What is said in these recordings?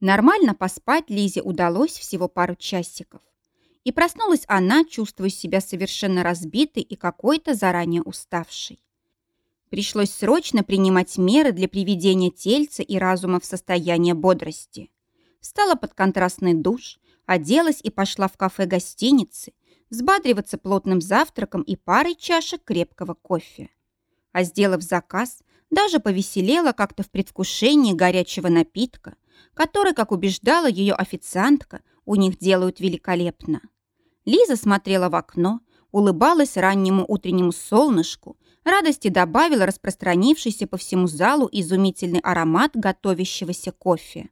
Нормально поспать Лизе удалось всего пару часиков. И проснулась она, чувствуя себя совершенно разбитой и какой-то заранее уставшей. Пришлось срочно принимать меры для приведения тельца и разума в состояние бодрости. Встала под контрастный душ, оделась и пошла в кафе гостиницы, взбадриваться плотным завтраком и парой чашек крепкого кофе. А сделав заказ, даже повеселела как-то в предвкушении горячего напитка, который, как убеждала ее официантка, у них делают великолепно. Лиза смотрела в окно, улыбалась раннему утреннему солнышку, радости добавила распространившийся по всему залу изумительный аромат готовящегося кофе.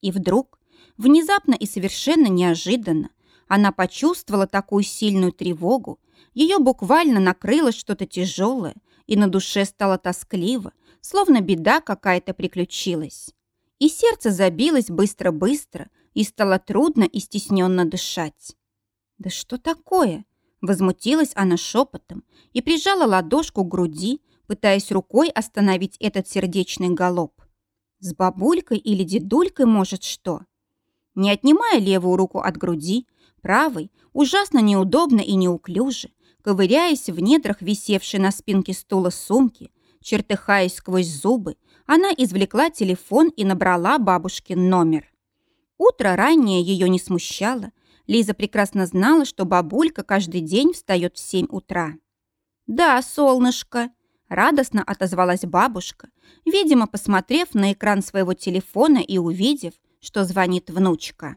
И вдруг, внезапно и совершенно неожиданно, она почувствовала такую сильную тревогу, ее буквально накрыло что-то тяжелое, и на душе стало тоскливо, словно беда какая-то приключилась. И сердце забилось быстро-быстро, и стало трудно и стесненно дышать. «Да что такое?» Возмутилась она шепотом и прижала ладошку к груди, пытаясь рукой остановить этот сердечный галоп. С бабулькой или дедулькой, может, что? Не отнимая левую руку от груди, правой, ужасно неудобно и неуклюже, ковыряясь в недрах висевшей на спинке стула сумки, чертыхаясь сквозь зубы, она извлекла телефон и набрала бабушкин номер. Утро ранее ее не смущало, Лиза прекрасно знала, что бабулька каждый день встает в семь утра. «Да, солнышко», – радостно отозвалась бабушка, видимо, посмотрев на экран своего телефона и увидев, что звонит внучка.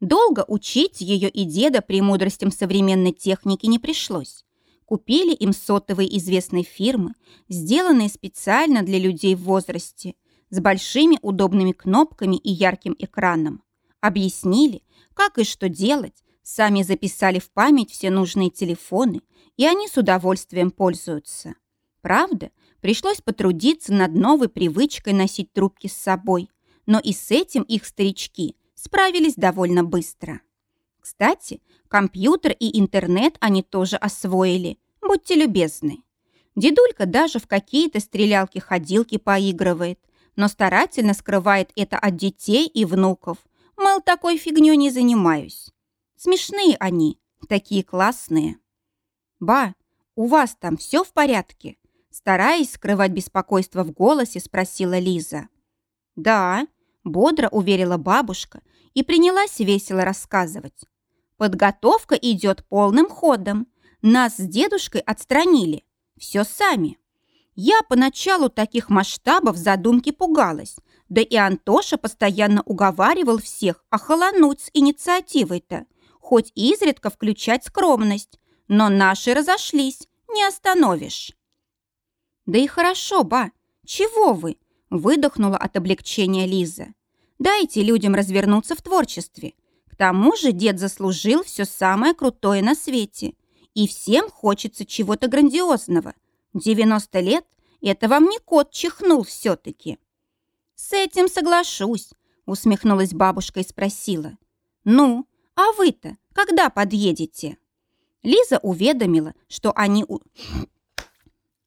Долго учить ее и деда премудростям современной техники не пришлось. Купили им сотовые известной фирмы, сделанные специально для людей в возрасте, с большими удобными кнопками и ярким экраном. Объяснили, как и что делать, сами записали в память все нужные телефоны, и они с удовольствием пользуются. Правда, пришлось потрудиться над новой привычкой носить трубки с собой, но и с этим их старички справились довольно быстро. Кстати, компьютер и интернет они тоже освоили, будьте любезны. Дедулька даже в какие-то стрелялки-ходилки поигрывает, но старательно скрывает это от детей и внуков, Мол, такой фигнёй не занимаюсь. Смешные они, такие классные. Ба, у вас там все в порядке? Стараясь скрывать беспокойство в голосе, спросила Лиза. Да, бодро уверила бабушка и принялась весело рассказывать. Подготовка идет полным ходом. Нас с дедушкой отстранили. Все сами. Я поначалу таких масштабов задумки пугалась, да и Антоша постоянно уговаривал всех охолонуть с инициативой-то, хоть изредка включать скромность, но наши разошлись, не остановишь. Да и хорошо, ба, чего вы? Выдохнула от облегчения Лиза. Дайте людям развернуться в творчестве. К тому же дед заслужил все самое крутое на свете. И всем хочется чего-то грандиозного. 90 лет – это вам не кот чихнул все-таки. «С этим соглашусь», — усмехнулась бабушка и спросила. «Ну, а вы-то когда подъедете?» Лиза уведомила, что они... У...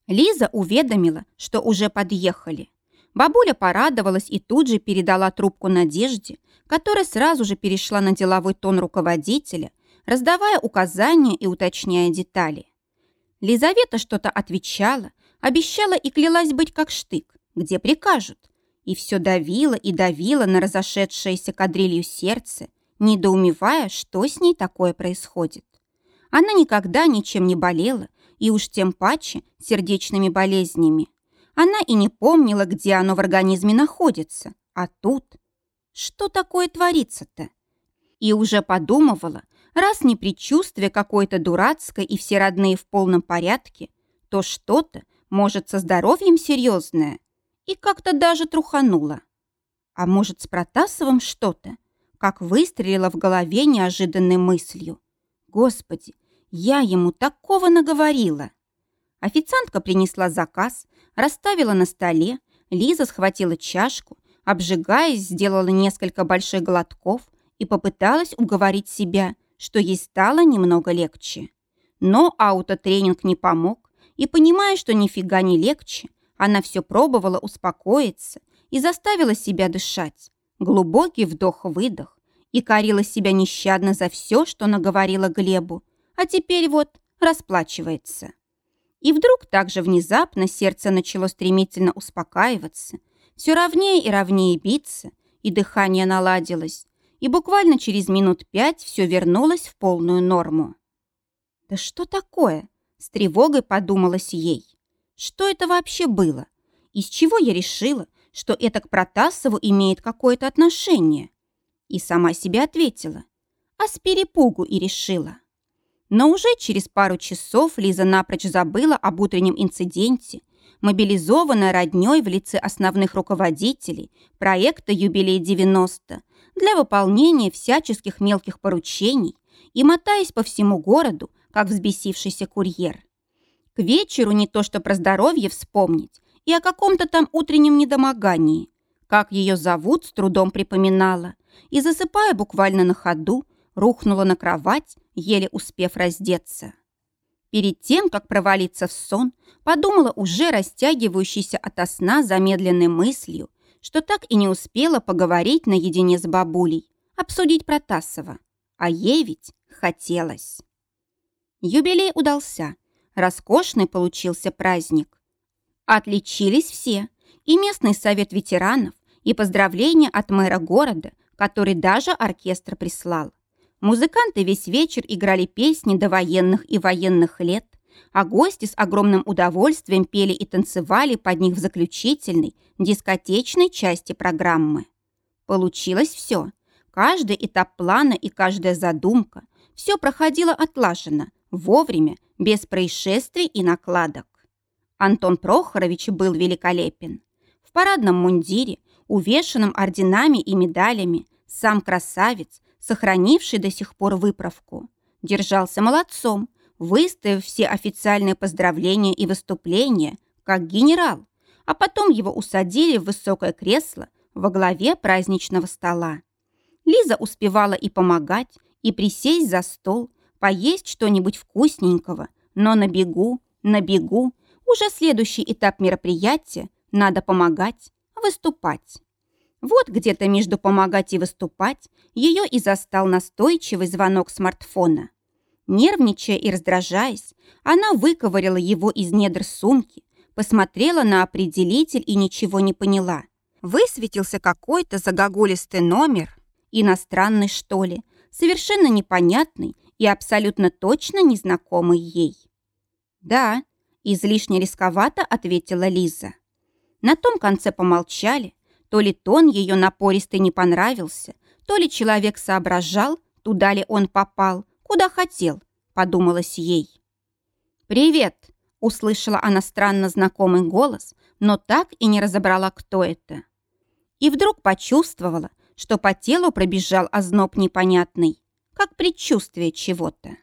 Лиза уведомила, что уже подъехали. Бабуля порадовалась и тут же передала трубку Надежде, которая сразу же перешла на деловой тон руководителя, раздавая указания и уточняя детали. Лизавета что-то отвечала, обещала и клялась быть как штык, где прикажут и все давило и давило на разошедшееся кадрилью сердце, недоумевая, что с ней такое происходит. Она никогда ничем не болела, и уж тем паче сердечными болезнями. Она и не помнила, где оно в организме находится, а тут... Что такое творится-то? И уже подумывала, раз не предчувствие какое-то дурацкое и все родные в полном порядке, то что-то, может, со здоровьем серьезное и как-то даже труханула. А может, с Протасовым что-то? Как выстрелила в голове неожиданной мыслью. Господи, я ему такого наговорила. Официантка принесла заказ, расставила на столе, Лиза схватила чашку, обжигаясь, сделала несколько больших глотков и попыталась уговорить себя, что ей стало немного легче. Но аутотренинг не помог, и, понимая, что нифига не легче, она все пробовала успокоиться и заставила себя дышать. Глубокий вдох-выдох и корила себя нещадно за все, что наговорила Глебу, а теперь вот расплачивается. И вдруг так же внезапно сердце начало стремительно успокаиваться, все ровнее и ровнее биться, и дыхание наладилось, и буквально через минут пять все вернулось в полную норму. «Да что такое?» – с тревогой подумалось ей. «Что это вообще было? Из чего я решила, что это к Протасову имеет какое-то отношение?» И сама себе ответила. А с перепугу и решила. Но уже через пару часов Лиза напрочь забыла об утреннем инциденте, мобилизованная роднёй в лице основных руководителей проекта «Юбилей-90» для выполнения всяческих мелких поручений и мотаясь по всему городу, как взбесившийся курьер. К вечеру не то что про здоровье вспомнить, и о каком-то там утреннем недомогании. Как ее зовут, с трудом припоминала, и, засыпая буквально на ходу, рухнула на кровать, еле успев раздеться. Перед тем, как провалиться в сон, подумала уже растягивающейся ото сна замедленной мыслью, что так и не успела поговорить наедине с бабулей, обсудить Протасова. А ей ведь хотелось. Юбилей удался. Роскошный получился праздник. Отличились все. И местный совет ветеранов, и поздравления от мэра города, который даже оркестр прислал. Музыканты весь вечер играли песни до военных и военных лет, а гости с огромным удовольствием пели и танцевали под них в заключительной, дискотечной части программы. Получилось все. Каждый этап плана и каждая задумка. Все проходило отлаженно, вовремя, без происшествий и накладок. Антон Прохорович был великолепен. В парадном мундире, увешанном орденами и медалями, сам красавец, сохранивший до сих пор выправку, держался молодцом, выставив все официальные поздравления и выступления, как генерал, а потом его усадили в высокое кресло во главе праздничного стола. Лиза успевала и помогать, и присесть за стол, поесть что-нибудь вкусненького, но на бегу, на бегу, уже следующий этап мероприятия надо помогать, выступать. Вот где-то между помогать и выступать ее и застал настойчивый звонок смартфона. Нервничая и раздражаясь, она выковыряла его из недр сумки, посмотрела на определитель и ничего не поняла. Высветился какой-то загогулистый номер, иностранный что ли, совершенно непонятный и абсолютно точно незнакомый ей. «Да», – излишне рисковато ответила Лиза. На том конце помолчали, то ли тон ее напористый не понравился, то ли человек соображал, туда ли он попал, куда хотел, подумалось ей. «Привет!» – услышала она странно знакомый голос, но так и не разобрала, кто это. И вдруг почувствовала, что по телу пробежал озноб непонятный как предчувствие чего-то.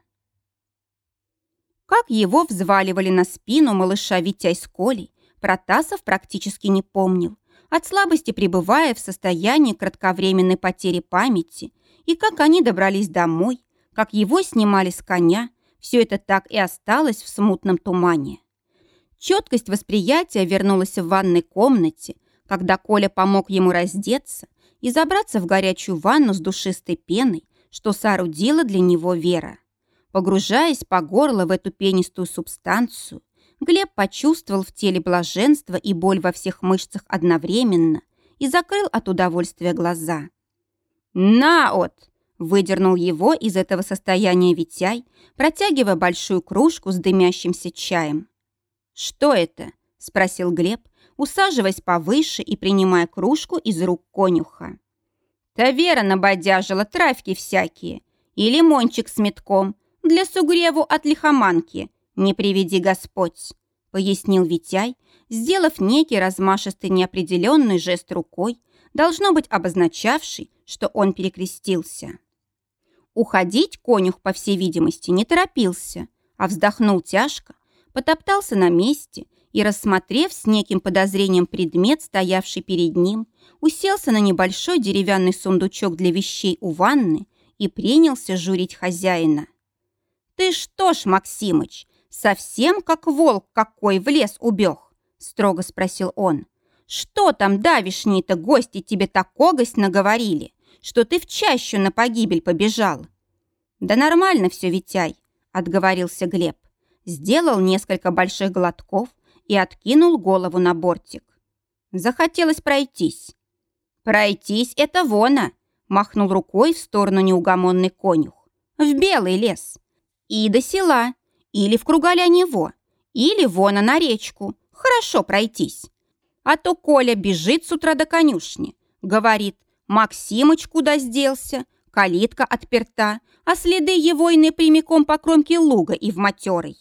Как его взваливали на спину малыша Витяй с Колей, Протасов практически не помнил, от слабости пребывая в состоянии кратковременной потери памяти, и как они добрались домой, как его снимали с коня, все это так и осталось в смутном тумане. Четкость восприятия вернулась в ванной комнате, когда Коля помог ему раздеться и забраться в горячую ванну с душистой пеной, что соорудила для него Вера. Погружаясь по горло в эту пенистую субстанцию, Глеб почувствовал в теле блаженство и боль во всех мышцах одновременно и закрыл от удовольствия глаза. «На от!» – выдернул его из этого состояния Витяй, протягивая большую кружку с дымящимся чаем. «Что это?» – спросил Глеб, усаживаясь повыше и принимая кружку из рук конюха. Та Вера набодяжила травки всякие. И лимончик с метком. Для сугреву от лихоманки. Не приведи Господь, пояснил Витяй, сделав некий размашистый неопределенный жест рукой, должно быть обозначавший, что он перекрестился. Уходить конюх, по всей видимости, не торопился, а вздохнул тяжко, потоптался на месте и, рассмотрев с неким подозрением предмет, стоявший перед ним, уселся на небольшой деревянный сундучок для вещей у ванны и принялся журить хозяина. «Ты что ж, Максимыч, совсем как волк какой в лес убег?» строго спросил он. Что там давишние-то гости тебе такогость наговорили, что ты в чащу на погибель побежал?» «Да нормально все, Витяй», — отговорился Глеб. Сделал несколько больших глотков и откинул голову на бортик. Захотелось пройтись. «Пройтись — это вона!» — махнул рукой в сторону неугомонный конюх. «В белый лес. И до села. Или в кругаля него. Или вона на речку. Хорошо пройтись. А то Коля бежит с утра до конюшни. Говорит, Максимыч куда калитка отперта, а следы его иные прямиком по кромке луга и в матерой.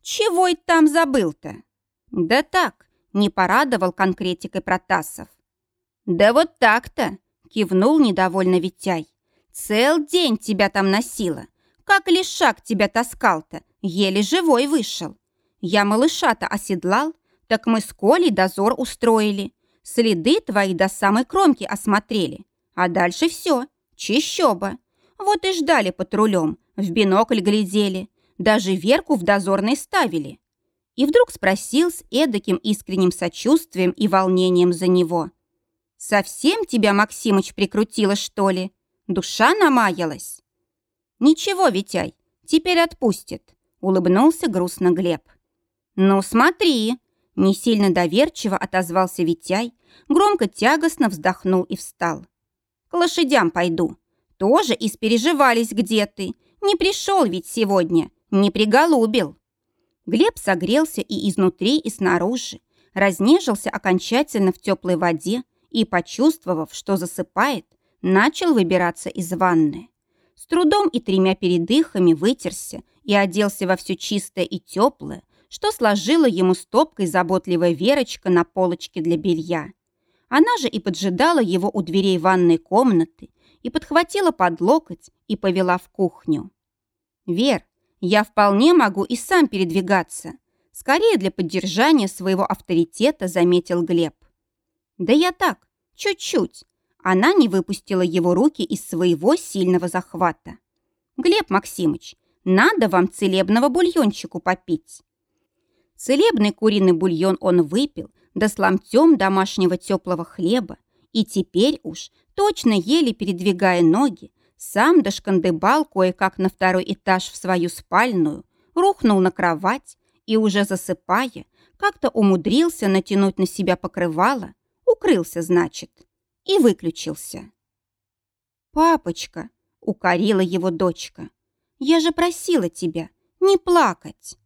Чего и там забыл-то? Да так, не порадовал конкретикой Протасов. Да вот так-то, кивнул недовольно Витяй. Цел день тебя там носила. Как лишак тебя таскал-то, еле живой вышел. Я малыша-то оседлал, так мы с Колей дозор устроили. Следы твои до самой кромки осмотрели. А дальше все, чищоба. Вот и ждали патрулем, в бинокль глядели. Даже Верку в дозорной ставили. И вдруг спросил с эдаким искренним сочувствием и волнением за него. «Совсем тебя, Максимыч, прикрутило, что ли? Душа намаялась?» «Ничего, Витяй, теперь отпустит», — улыбнулся грустно Глеб. «Ну, смотри!» Не сильно доверчиво отозвался Витяй, громко тягостно вздохнул и встал. «К лошадям пойду. Тоже испереживались где ты. Не пришел ведь сегодня, не приголубил». Глеб согрелся и изнутри, и снаружи, разнежился окончательно в теплой воде и, почувствовав, что засыпает, начал выбираться из ванны. С трудом и тремя передыхами вытерся и оделся во все чистое и теплое, что сложила ему стопкой заботливая Верочка на полочке для белья. Она же и поджидала его у дверей ванной комнаты и подхватила под локоть и повела в кухню. «Вер, я вполне могу и сам передвигаться», скорее для поддержания своего авторитета заметил Глеб. «Да я так, чуть-чуть». Она не выпустила его руки из своего сильного захвата. «Глеб Максимыч, надо вам целебного бульончику попить». Целебный куриный бульон он выпил, да с ломтем домашнего теплого хлеба, и теперь уж, точно еле передвигая ноги, сам дошкандыбал кое-как на второй этаж в свою спальную, рухнул на кровать и, уже засыпая, как-то умудрился натянуть на себя покрывало, укрылся, значит, и выключился. «Папочка», — укорила его дочка, — «я же просила тебя не плакать».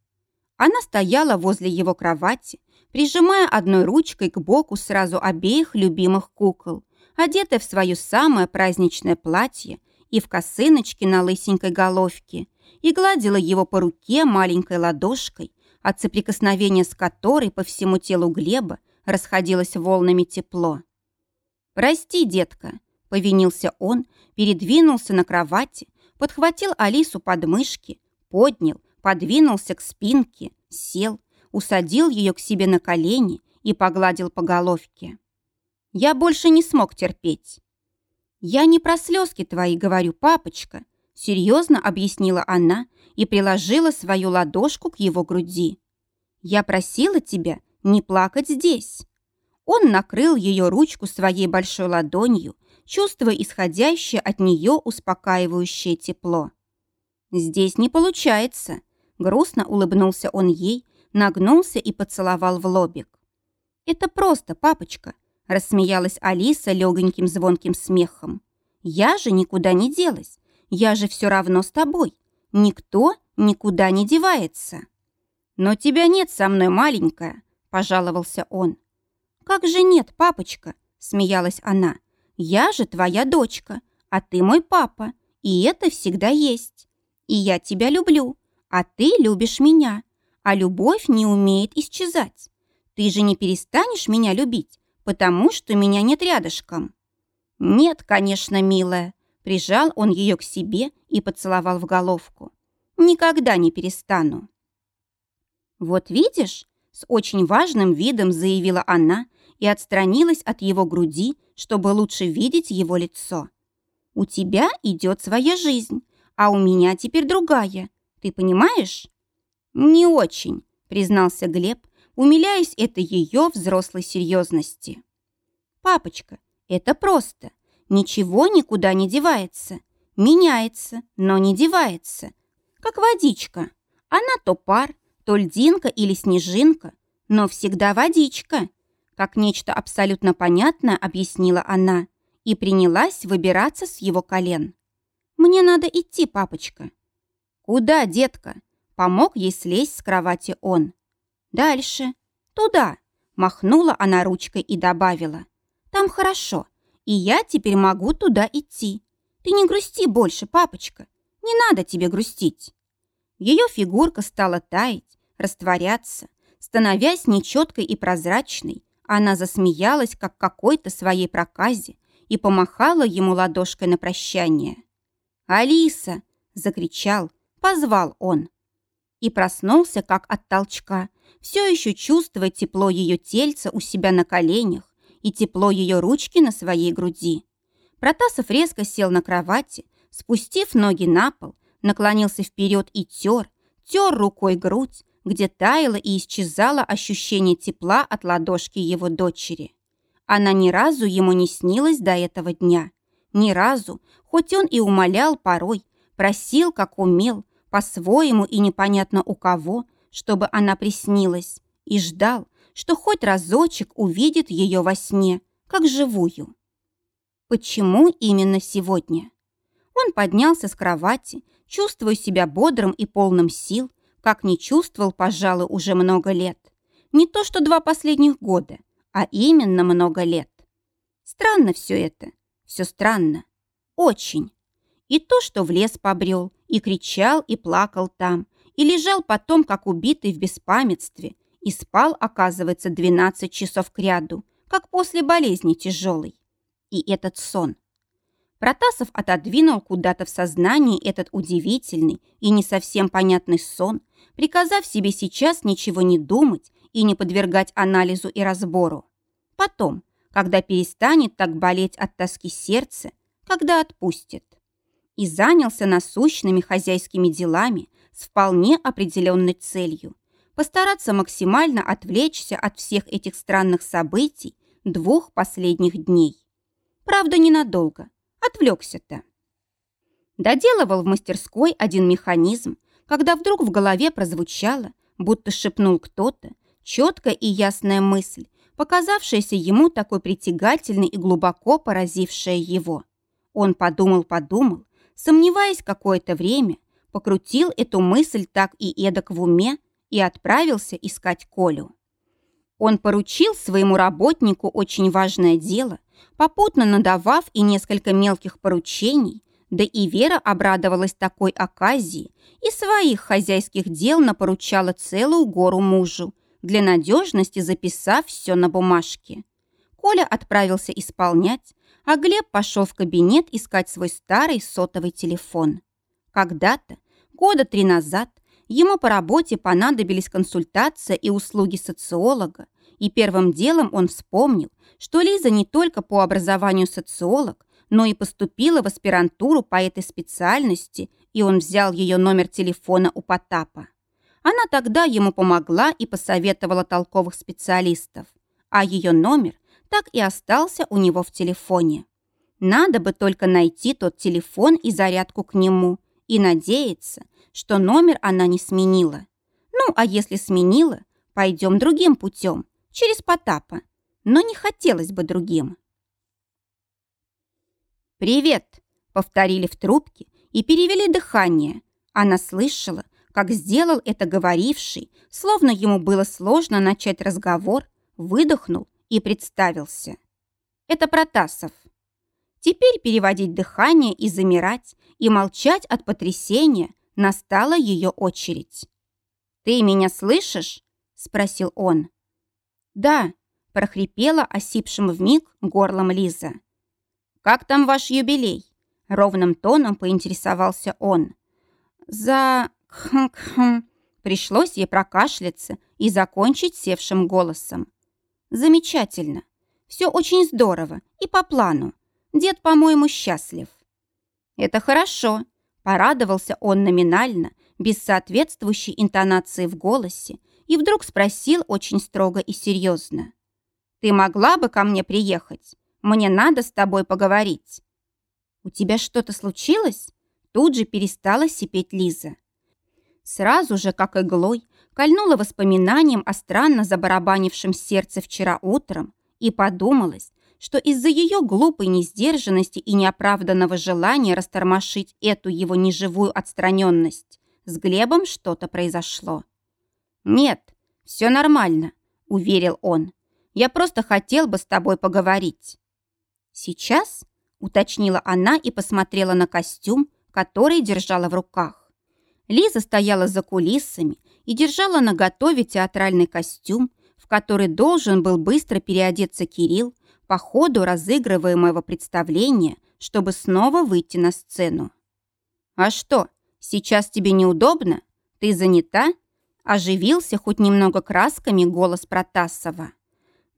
Она стояла возле его кровати, прижимая одной ручкой к боку сразу обеих любимых кукол, одетая в свое самое праздничное платье и в косыночке на лысенькой головке, и гладила его по руке маленькой ладошкой, от соприкосновения с которой по всему телу Глеба расходилось волнами тепло. «Прости, детка», — повинился он, передвинулся на кровати, подхватил Алису под мышки, поднял, подвинулся к спинке, сел, усадил ее к себе на колени и погладил по головке. Я больше не смог терпеть. «Я не про слезки твои говорю, папочка», серьезно объяснила она и приложила свою ладошку к его груди. «Я просила тебя не плакать здесь». Он накрыл ее ручку своей большой ладонью, чувствуя исходящее от нее успокаивающее тепло. «Здесь не получается», Грустно улыбнулся он ей, нагнулся и поцеловал в лобик. «Это просто, папочка», – рассмеялась Алиса легоньким звонким смехом. «Я же никуда не делась. Я же все равно с тобой. Никто никуда не девается». «Но тебя нет со мной, маленькая», – пожаловался он. «Как же нет, папочка?» – смеялась она. «Я же твоя дочка, а ты мой папа, и это всегда есть. И я тебя люблю, а ты любишь меня, а любовь не умеет исчезать. Ты же не перестанешь меня любить, потому что меня нет рядышком». «Нет, конечно, милая», — прижал он ее к себе и поцеловал в головку. «Никогда не перестану». «Вот видишь?» — с очень важным видом заявила она и отстранилась от его груди, чтобы лучше видеть его лицо. «У тебя идет своя жизнь, а у меня теперь другая, ты понимаешь?» «Не очень», — признался Глеб, умиляясь этой ее взрослой серьезности. «Папочка, это просто. Ничего никуда не девается. Меняется, но не девается. Как водичка. Она то пар, то льдинка или снежинка, но всегда водичка. Как нечто абсолютно понятное объяснила она и принялась выбираться с его колен. «Мне надо идти, папочка». «Куда, детка?» Помог ей слезть с кровати он. «Дальше. Туда». Махнула она ручкой и добавила. «Там хорошо, и я теперь могу туда идти. Ты не грусти больше, папочка. Не надо тебе грустить». Ее фигурка стала таять, растворяться, становясь нечеткой и прозрачной. Она засмеялась, как какой-то своей проказе, и помахала ему ладошкой на прощание. «Алиса!» — закричал, позвал он. И проснулся, как от толчка, все еще чувствуя тепло ее тельца у себя на коленях и тепло ее ручки на своей груди. Протасов резко сел на кровати, спустив ноги на пол, наклонился вперед и тер, тер рукой грудь, где таяло и исчезало ощущение тепла от ладошки его дочери. Она ни разу ему не снилась до этого дня. Ни разу, хоть он и умолял порой, просил, как умел, по-своему и непонятно у кого, чтобы она приснилась, и ждал, что хоть разочек увидит ее во сне, как живую. Почему именно сегодня? Он поднялся с кровати, чувствуя себя бодрым и полным сил, как не чувствовал, пожалуй, уже много лет. Не то что два последних года, а именно много лет. Странно все это, все странно. Очень. И то, что в лес побрел, и кричал, и плакал там, и лежал потом, как убитый в беспамятстве, и спал, оказывается, 12 часов кряду, как после болезни тяжелой. И этот сон. Протасов отодвинул куда-то в сознании этот удивительный и не совсем понятный сон, приказав себе сейчас ничего не думать и не подвергать анализу и разбору. Потом, когда перестанет так болеть от тоски сердце, когда отпустит. И занялся насущными хозяйскими делами с вполне определенной целью – постараться максимально отвлечься от всех этих странных событий двух последних дней. Правда, ненадолго. Отвлекся-то. Доделывал в мастерской один механизм, когда вдруг в голове прозвучало, будто шепнул кто-то, четкая и ясная мысль, показавшаяся ему такой притягательной и глубоко поразившая его. Он подумал-подумал, сомневаясь какое-то время, покрутил эту мысль так и эдак в уме и отправился искать Колю. Он поручил своему работнику очень важное дело, попутно надавав и несколько мелких поручений, да и Вера обрадовалась такой оказии и своих хозяйских дел напоручала целую гору мужу, для надежности записав все на бумажке. Коля отправился исполнять, а Глеб пошел в кабинет искать свой старый сотовый телефон. Когда-то, года три назад, ему по работе понадобились консультация и услуги социолога, и первым делом он вспомнил, что Лиза не только по образованию социолог, но и поступила в аспирантуру по этой специальности, и он взял ее номер телефона у Потапа. Она тогда ему помогла и посоветовала толковых специалистов, а ее номер так и остался у него в телефоне. Надо бы только найти тот телефон и зарядку к нему и надеяться, что номер она не сменила. Ну, а если сменила, пойдем другим путем, через Потапа. Но не хотелось бы другим. «Привет!» — повторили в трубке и перевели дыхание. Она слышала, как сделал это говоривший, словно ему было сложно начать разговор, выдохнул и представился. Это Протасов. Теперь переводить дыхание и замирать, и молчать от потрясения настала ее очередь. «Ты меня слышишь?» – спросил он. «Да», – прохрипела осипшим вмиг горлом Лиза. «Как там ваш юбилей?» – ровным тоном поинтересовался он. «За... хм-хм...» Пришлось ей прокашляться и закончить севшим голосом. «Замечательно. Все очень здорово и по плану. Дед, по-моему, счастлив». «Это хорошо», – порадовался он номинально, без соответствующей интонации в голосе, и вдруг спросил очень строго и серьезно. Ты могла бы ко мне приехать? Мне надо с тобой поговорить». «У тебя что-то случилось?» Тут же перестала сипеть Лиза. Сразу же, как иглой, кольнула воспоминанием о странно забарабанившем сердце вчера утром и подумалось, что из-за ее глупой несдержанности и неоправданного желания растормошить эту его неживую отстраненность с Глебом что-то произошло. «Нет, все нормально», — уверил он. «Я просто хотел бы с тобой поговорить». «Сейчас?» — уточнила она и посмотрела на костюм, который держала в руках. Лиза стояла за кулисами и держала на готове театральный костюм, в который должен был быстро переодеться Кирилл по ходу разыгрываемого представления, чтобы снова выйти на сцену. «А что, сейчас тебе неудобно? Ты занята?» Оживился хоть немного красками голос Протасова.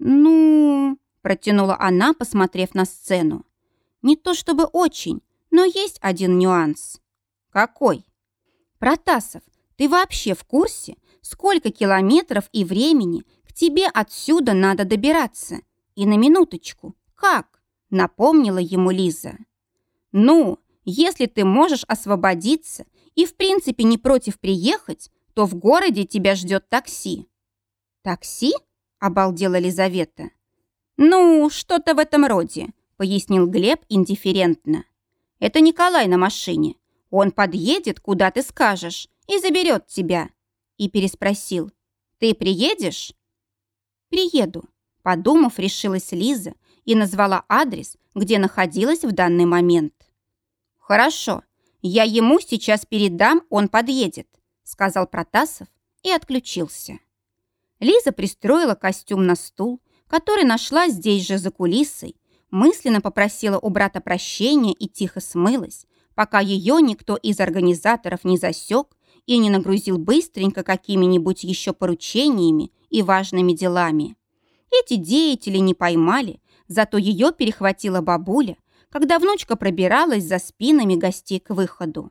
«Ну...» Протянула она, посмотрев на сцену. Не то чтобы очень, но есть один нюанс. Какой? Протасов, ты вообще в курсе, сколько километров и времени к тебе отсюда надо добираться? И на минуточку, как? Напомнила ему Лиза. Ну, если ты можешь освободиться и в принципе не против приехать, то в городе тебя ждет такси. Такси? Обалдела Лизавета. «Ну, что-то в этом роде», — пояснил Глеб индифферентно. «Это Николай на машине. Он подъедет, куда ты скажешь, и заберет тебя». И переспросил. «Ты приедешь?» «Приеду», — подумав, решилась Лиза и назвала адрес, где находилась в данный момент. «Хорошо, я ему сейчас передам, он подъедет», — сказал Протасов и отключился. Лиза пристроила костюм на стул, который нашла здесь же за кулисой, мысленно попросила у брата прощения и тихо смылась, пока ее никто из организаторов не засек и не нагрузил быстренько какими-нибудь еще поручениями и важными делами. Эти деятели не поймали, зато ее перехватила бабуля, когда внучка пробиралась за спинами гостей к выходу.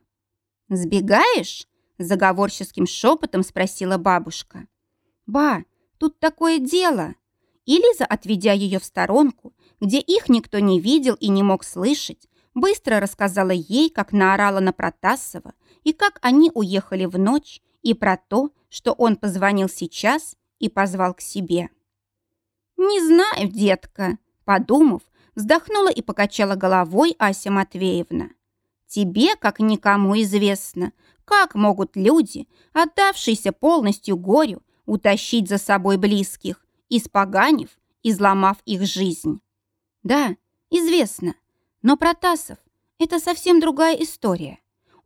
«Сбегаешь?» – заговорческим шепотом спросила бабушка. «Ба, тут такое дело!» И Лиза, отведя ее в сторонку, где их никто не видел и не мог слышать, быстро рассказала ей, как наорала на Протасова и как они уехали в ночь, и про то, что он позвонил сейчас и позвал к себе. «Не знаю, детка», — подумав, вздохнула и покачала головой Ася Матвеевна. «Тебе, как никому известно, как могут люди, отдавшиеся полностью горю, утащить за собой близких, испоганив, изломав их жизнь. Да, известно, но Протасов – это совсем другая история.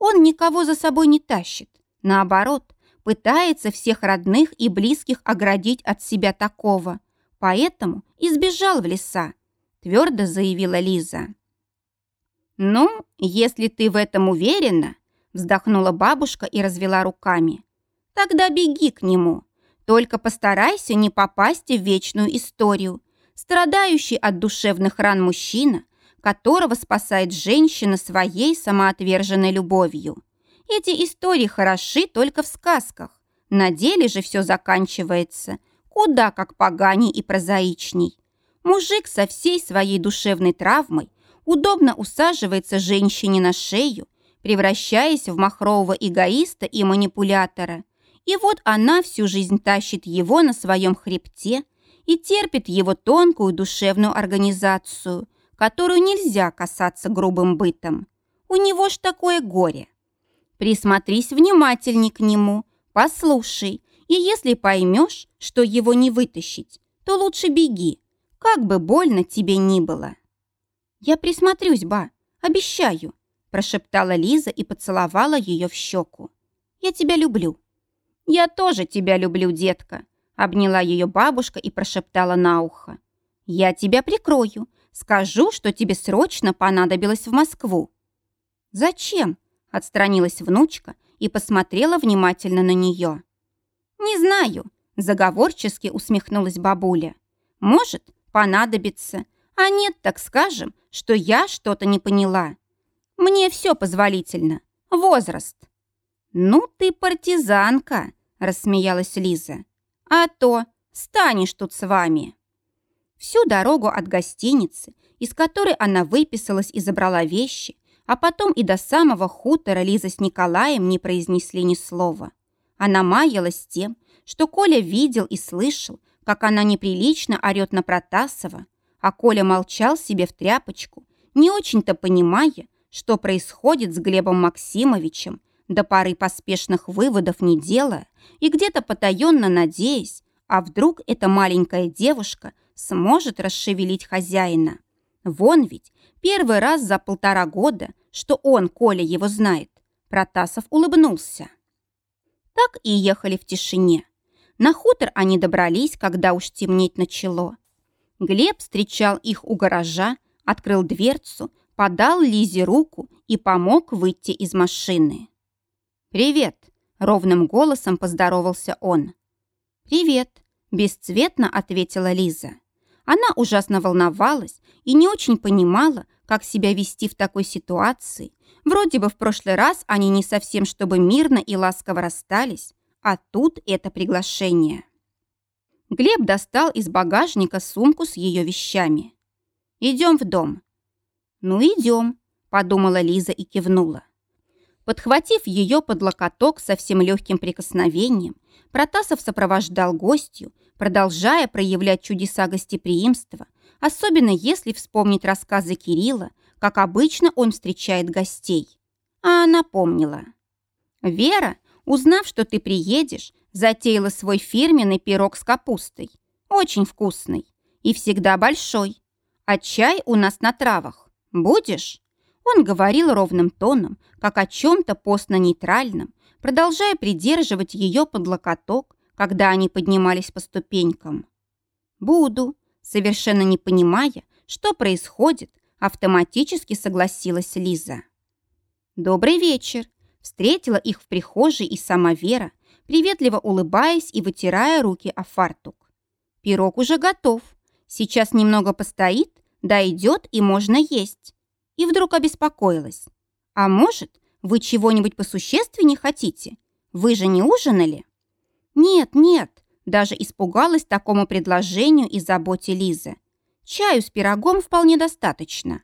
Он никого за собой не тащит. Наоборот, пытается всех родных и близких оградить от себя такого. Поэтому избежал в леса, твердо заявила Лиза. «Ну, если ты в этом уверена», вздохнула бабушка и развела руками, «тогда беги к нему. Только постарайся не попасть в вечную историю. Страдающий от душевных ран мужчина, которого спасает женщина своей самоотверженной любовью. Эти истории хороши только в сказках. На деле же все заканчивается куда как поганей и прозаичней. Мужик со всей своей душевной травмой удобно усаживается женщине на шею, превращаясь в махрового эгоиста и манипулятора – и вот она всю жизнь тащит его на своем хребте и терпит его тонкую душевную организацию, которую нельзя касаться грубым бытом. У него ж такое горе. Присмотрись внимательней к нему, послушай, и если поймешь, что его не вытащить, то лучше беги, как бы больно тебе ни было. «Я присмотрюсь, ба, обещаю», прошептала Лиза и поцеловала ее в щеку. «Я тебя люблю. «Я тоже тебя люблю, детка», — обняла ее бабушка и прошептала на ухо. «Я тебя прикрою. Скажу, что тебе срочно понадобилось в Москву». «Зачем?» — отстранилась внучка и посмотрела внимательно на нее. «Не знаю», — заговорчески усмехнулась бабуля. «Может, понадобится. А нет, так скажем, что я что-то не поняла. Мне все позволительно. Возраст». «Ну ты партизанка», — рассмеялась Лиза. «А то станешь тут с вами». Всю дорогу от гостиницы, из которой она выписалась и забрала вещи, а потом и до самого хутора Лиза с Николаем не произнесли ни слова. Она маялась тем, что Коля видел и слышал, как она неприлично орет на Протасова, а Коля молчал себе в тряпочку, не очень-то понимая, что происходит с Глебом Максимовичем, до поры поспешных выводов не делая и где-то потаенно надеясь, а вдруг эта маленькая девушка сможет расшевелить хозяина. Вон ведь первый раз за полтора года, что он, Коля, его знает, Протасов улыбнулся. Так и ехали в тишине. На хутор они добрались, когда уж темнеть начало. Глеб встречал их у гаража, открыл дверцу, подал Лизе руку и помог выйти из машины. «Привет!» — ровным голосом поздоровался он. «Привет!» — бесцветно ответила Лиза. Она ужасно волновалась и не очень понимала, как себя вести в такой ситуации. Вроде бы в прошлый раз они не совсем чтобы мирно и ласково расстались, а тут это приглашение. Глеб достал из багажника сумку с ее вещами. «Идем в дом». «Ну, идем», — подумала Лиза и кивнула. Подхватив ее под локоток совсем легким прикосновением, Протасов сопровождал гостью, продолжая проявлять чудеса гостеприимства, особенно если вспомнить рассказы Кирилла, как обычно он встречает гостей. А она помнила. «Вера, узнав, что ты приедешь, затеяла свой фирменный пирог с капустой. Очень вкусный и всегда большой. А чай у нас на травах. Будешь?» Он говорил ровным тоном, как о чем-то постно-нейтральном, продолжая придерживать ее под локоток, когда они поднимались по ступенькам. «Буду», совершенно не понимая, что происходит, автоматически согласилась Лиза. «Добрый вечер», встретила их в прихожей и сама Вера, приветливо улыбаясь и вытирая руки о фартук. «Пирог уже готов. Сейчас немного постоит, да идет и можно есть и вдруг обеспокоилась. «А может, вы чего-нибудь посущественнее хотите? Вы же не ужинали?» «Нет, нет», даже испугалась такому предложению и заботе Лизы. «Чаю с пирогом вполне достаточно».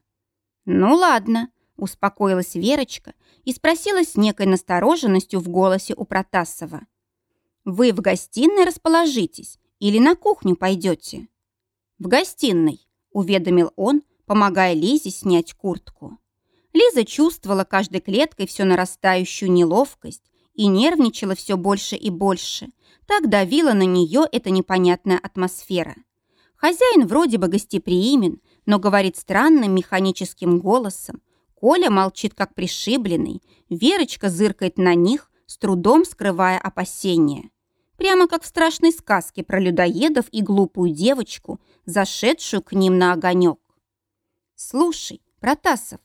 «Ну ладно», — успокоилась Верочка и спросила с некой настороженностью в голосе у Протасова. «Вы в гостиной расположитесь или на кухню пойдете?» «В гостиной», — уведомил он, помогая Лизе снять куртку. Лиза чувствовала каждой клеткой все нарастающую неловкость и нервничала все больше и больше. Так давила на нее эта непонятная атмосфера. Хозяин вроде бы гостеприимен, но говорит странным механическим голосом. Коля молчит как пришибленный, Верочка зыркает на них, с трудом скрывая опасения. Прямо как в страшной сказке про людоедов и глупую девочку, зашедшую к ним на огонек. «Слушай, Протасов,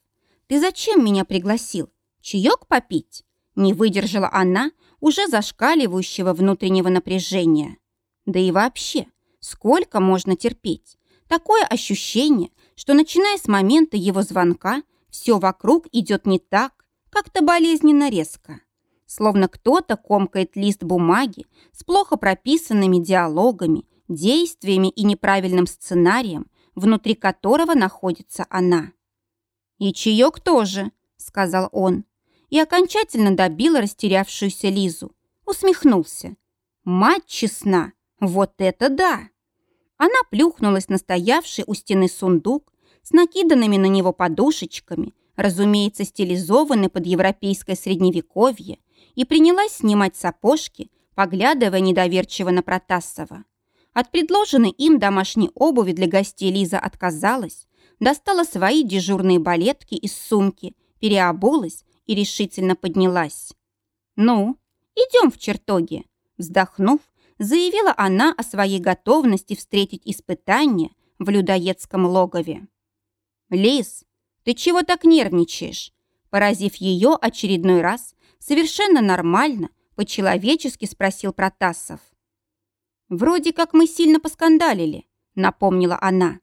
ты зачем меня пригласил? Чаек попить?» Не выдержала она уже зашкаливающего внутреннего напряжения. Да и вообще, сколько можно терпеть? Такое ощущение, что начиная с момента его звонка, все вокруг идет не так, как-то болезненно резко. Словно кто-то комкает лист бумаги с плохо прописанными диалогами, действиями и неправильным сценарием, внутри которого находится она. «И чаек тоже», — сказал он, и окончательно добил растерявшуюся Лизу. Усмехнулся. «Мать честна, вот это да!» Она плюхнулась на стоявший у стены сундук с накиданными на него подушечками, разумеется, стилизованный под европейское средневековье, и принялась снимать сапожки, поглядывая недоверчиво на Протасова. От предложенной им домашней обуви для гостей Лиза отказалась, достала свои дежурные балетки из сумки, переобулась и решительно поднялась. «Ну, идем в чертоги», вздохнув, заявила она о своей готовности встретить испытание в людоедском логове. «Лиз, ты чего так нервничаешь?» Поразив ее очередной раз, совершенно нормально, по-человечески спросил Протасов. «Вроде как мы сильно поскандалили», — напомнила она.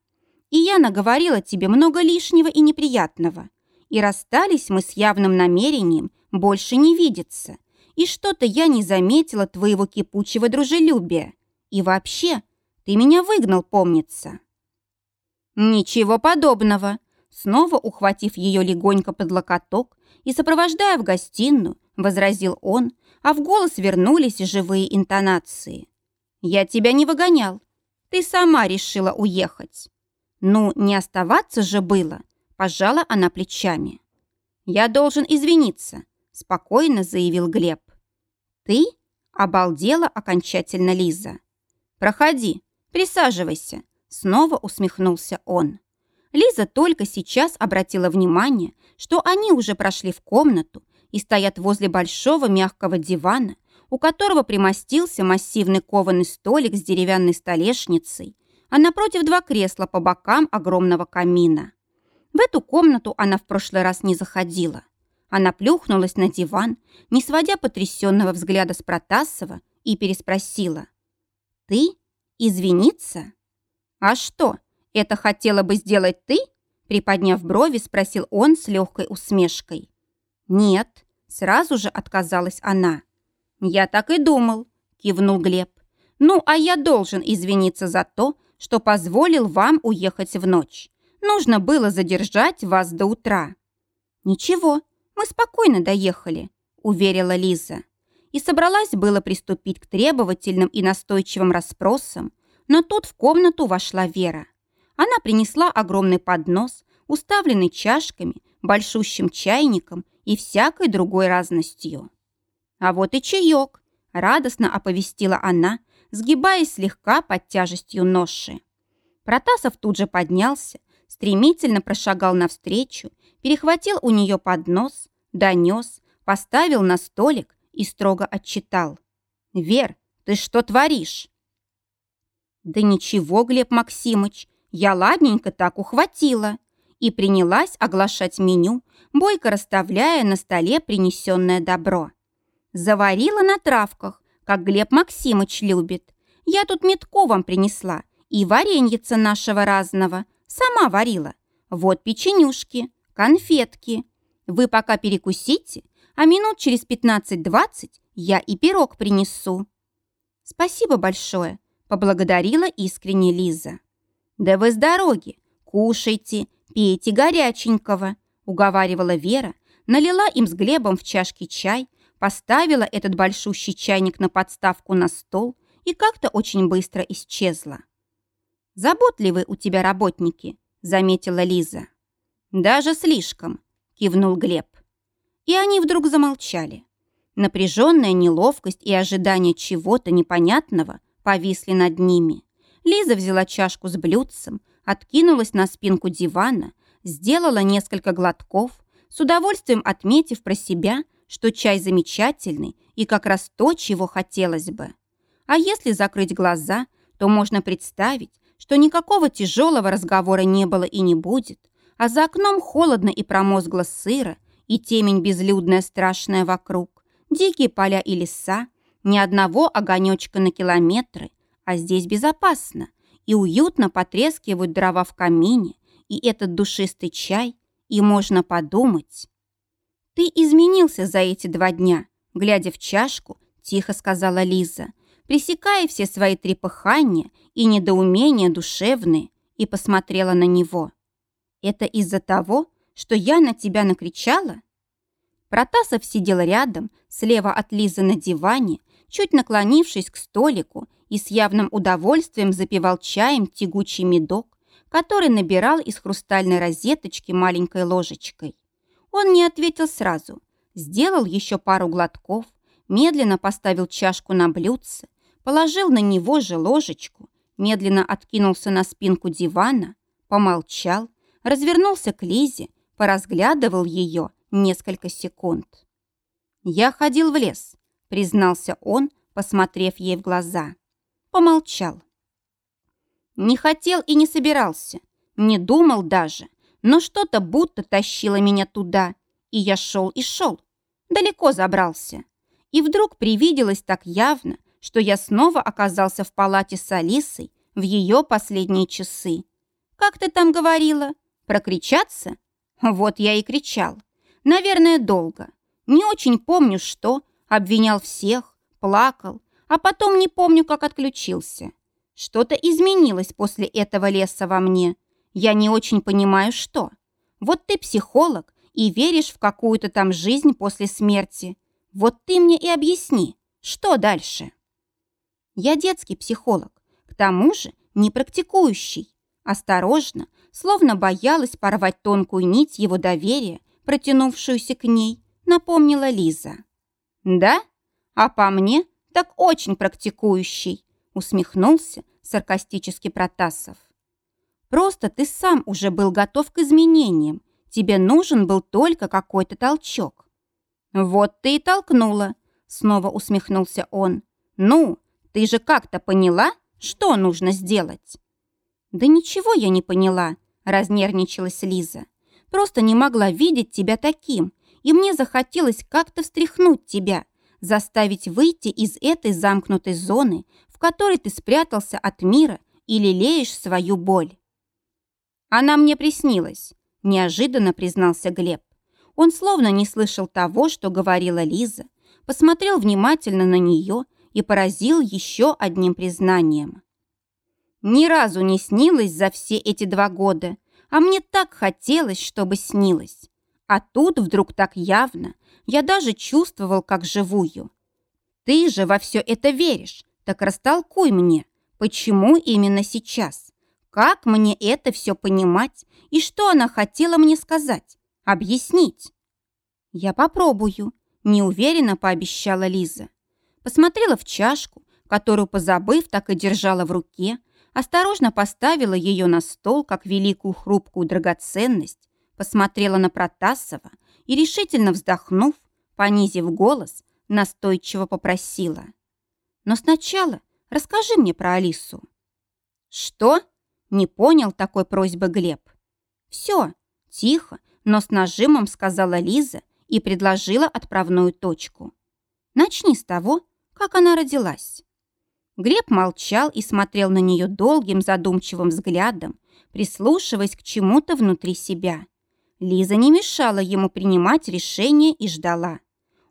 «И я наговорила тебе много лишнего и неприятного. И расстались мы с явным намерением больше не видеться. И что-то я не заметила твоего кипучего дружелюбия. И вообще, ты меня выгнал, помнится». «Ничего подобного!» Снова ухватив ее легонько под локоток и сопровождая в гостиную, возразил он, а в голос вернулись живые интонации. «Я тебя не выгонял. Ты сама решила уехать». «Ну, не оставаться же было», – пожала она плечами. «Я должен извиниться», – спокойно заявил Глеб. «Ты?» – обалдела окончательно Лиза. «Проходи, присаживайся», – снова усмехнулся он. Лиза только сейчас обратила внимание, что они уже прошли в комнату и стоят возле большого мягкого дивана, у которого примостился массивный кованый столик с деревянной столешницей, а напротив два кресла по бокам огромного камина. В эту комнату она в прошлый раз не заходила. Она плюхнулась на диван, не сводя потрясенного взгляда с Протасова, и переспросила. «Ты? Извиниться?» «А что, это хотела бы сделать ты?» Приподняв брови, спросил он с легкой усмешкой. «Нет», — сразу же отказалась она. «Я так и думал», — кивнул Глеб. «Ну, а я должен извиниться за то, что позволил вам уехать в ночь. Нужно было задержать вас до утра». «Ничего, мы спокойно доехали», — уверила Лиза. И собралась было приступить к требовательным и настойчивым расспросам, но тут в комнату вошла Вера. Она принесла огромный поднос, уставленный чашками, большущим чайником и всякой другой разностью. А вот и чаек, радостно оповестила она, сгибаясь слегка под тяжестью ноши. Протасов тут же поднялся, стремительно прошагал навстречу, перехватил у нее поднос, донес, поставил на столик и строго отчитал. «Вер, ты что творишь?» «Да ничего, Глеб Максимыч, я ладненько так ухватила» и принялась оглашать меню, бойко расставляя на столе принесенное добро. Заварила на травках, как Глеб Максимыч любит. Я тут метко вам принесла. И вареньица нашего разного. Сама варила. Вот печенюшки, конфетки. Вы пока перекусите, а минут через 15-20 я и пирог принесу. Спасибо большое, поблагодарила искренне Лиза. Да вы с дороги, кушайте, пейте горяченького, уговаривала Вера, налила им с Глебом в чашки чай, поставила этот большущий чайник на подставку на стол и как-то очень быстро исчезла. «Заботливые у тебя работники», — заметила Лиза. «Даже слишком», — кивнул Глеб. И они вдруг замолчали. Напряженная неловкость и ожидание чего-то непонятного повисли над ними. Лиза взяла чашку с блюдцем, откинулась на спинку дивана, сделала несколько глотков, с удовольствием отметив про себя, что чай замечательный и как раз то, чего хотелось бы. А если закрыть глаза, то можно представить, что никакого тяжелого разговора не было и не будет, а за окном холодно и промозгло сыро, и темень безлюдная страшная вокруг, дикие поля и леса, ни одного огонечка на километры, а здесь безопасно, и уютно потрескивают дрова в камине, и этот душистый чай, и можно подумать, «Ты изменился за эти два дня», глядя в чашку, тихо сказала Лиза, пресекая все свои трепыхания и недоумения душевные, и посмотрела на него. «Это из-за того, что я на тебя накричала?» Протасов сидел рядом, слева от Лизы на диване, чуть наклонившись к столику и с явным удовольствием запивал чаем тягучий медок, который набирал из хрустальной розеточки маленькой ложечкой. Он не ответил сразу. Сделал еще пару глотков, медленно поставил чашку на блюдце, положил на него же ложечку, медленно откинулся на спинку дивана, помолчал, развернулся к Лизе, поразглядывал ее несколько секунд. «Я ходил в лес», — признался он, посмотрев ей в глаза. Помолчал. «Не хотел и не собирался, не думал даже, но что-то будто тащило меня туда, и я шел и шел. Далеко забрался. И вдруг привиделось так явно, что я снова оказался в палате с Алисой в ее последние часы. «Как ты там говорила? Прокричаться?» Вот я и кричал. Наверное, долго. Не очень помню, что. Обвинял всех, плакал, а потом не помню, как отключился. Что-то изменилось после этого леса во мне. Я не очень понимаю, что. Вот ты психолог и веришь в какую-то там жизнь после смерти. Вот ты мне и объясни, что дальше? Я детский психолог, к тому же не практикующий. Осторожно, словно боялась порвать тонкую нить его доверия, протянувшуюся к ней, напомнила Лиза. «Да? А по мне так очень практикующий», усмехнулся саркастически Протасов. «Просто ты сам уже был готов к изменениям. Тебе нужен был только какой-то толчок». «Вот ты и толкнула», снова усмехнулся он. «Ну, ты же как-то поняла, что нужно сделать?» «Да ничего я не поняла», разнервничалась Лиза. «Просто не могла видеть тебя таким, и мне захотелось как-то встряхнуть тебя, заставить выйти из этой замкнутой зоны, в которой ты спрятался от мира и лелеешь свою боль. Она мне приснилась, неожиданно признался Глеб. Он словно не слышал того, что говорила Лиза, посмотрел внимательно на нее и поразил еще одним признанием. Ни разу не снилось за все эти два года, а мне так хотелось, чтобы снилось. А тут вдруг так явно, я даже чувствовал, как живую. Ты же во все это веришь, так растолкуй мне, почему именно сейчас? Как мне это все понимать и что она хотела мне сказать? Объяснить? Я попробую, неуверенно пообещала Лиза. Посмотрела в чашку, которую, позабыв, так и держала в руке, осторожно поставила ее на стол, как великую хрупкую драгоценность, посмотрела на Протасова и, решительно вздохнув, понизив голос, настойчиво попросила. «Но сначала расскажи мне про Алису». «Что?» – не понял такой просьбы Глеб. «Все», – тихо, но с нажимом сказала Лиза и предложила отправную точку. «Начни с того, как она родилась». Глеб молчал и смотрел на нее долгим задумчивым взглядом, прислушиваясь к чему-то внутри себя. Лиза не мешала ему принимать решение и ждала.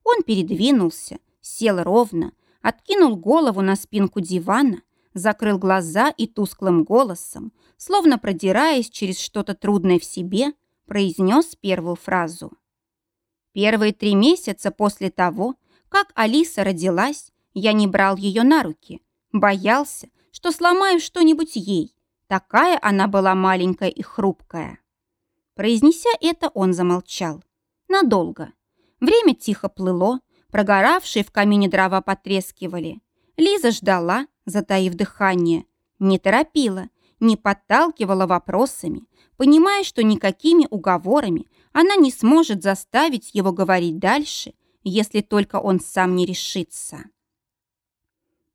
Он передвинулся, сел ровно, откинул голову на спинку дивана, закрыл глаза и тусклым голосом, словно продираясь через что-то трудное в себе, произнес первую фразу. Первые три месяца после того, как Алиса родилась, я не брал ее на руки. Боялся, что сломаю что-нибудь ей. Такая она была маленькая и хрупкая. Произнеся это, он замолчал. Надолго. Время тихо плыло, прогоравшие в камине дрова потрескивали. Лиза ждала, затаив дыхание. Не торопила, не подталкивала вопросами, понимая, что никакими уговорами она не сможет заставить его говорить дальше, если только он сам не решится.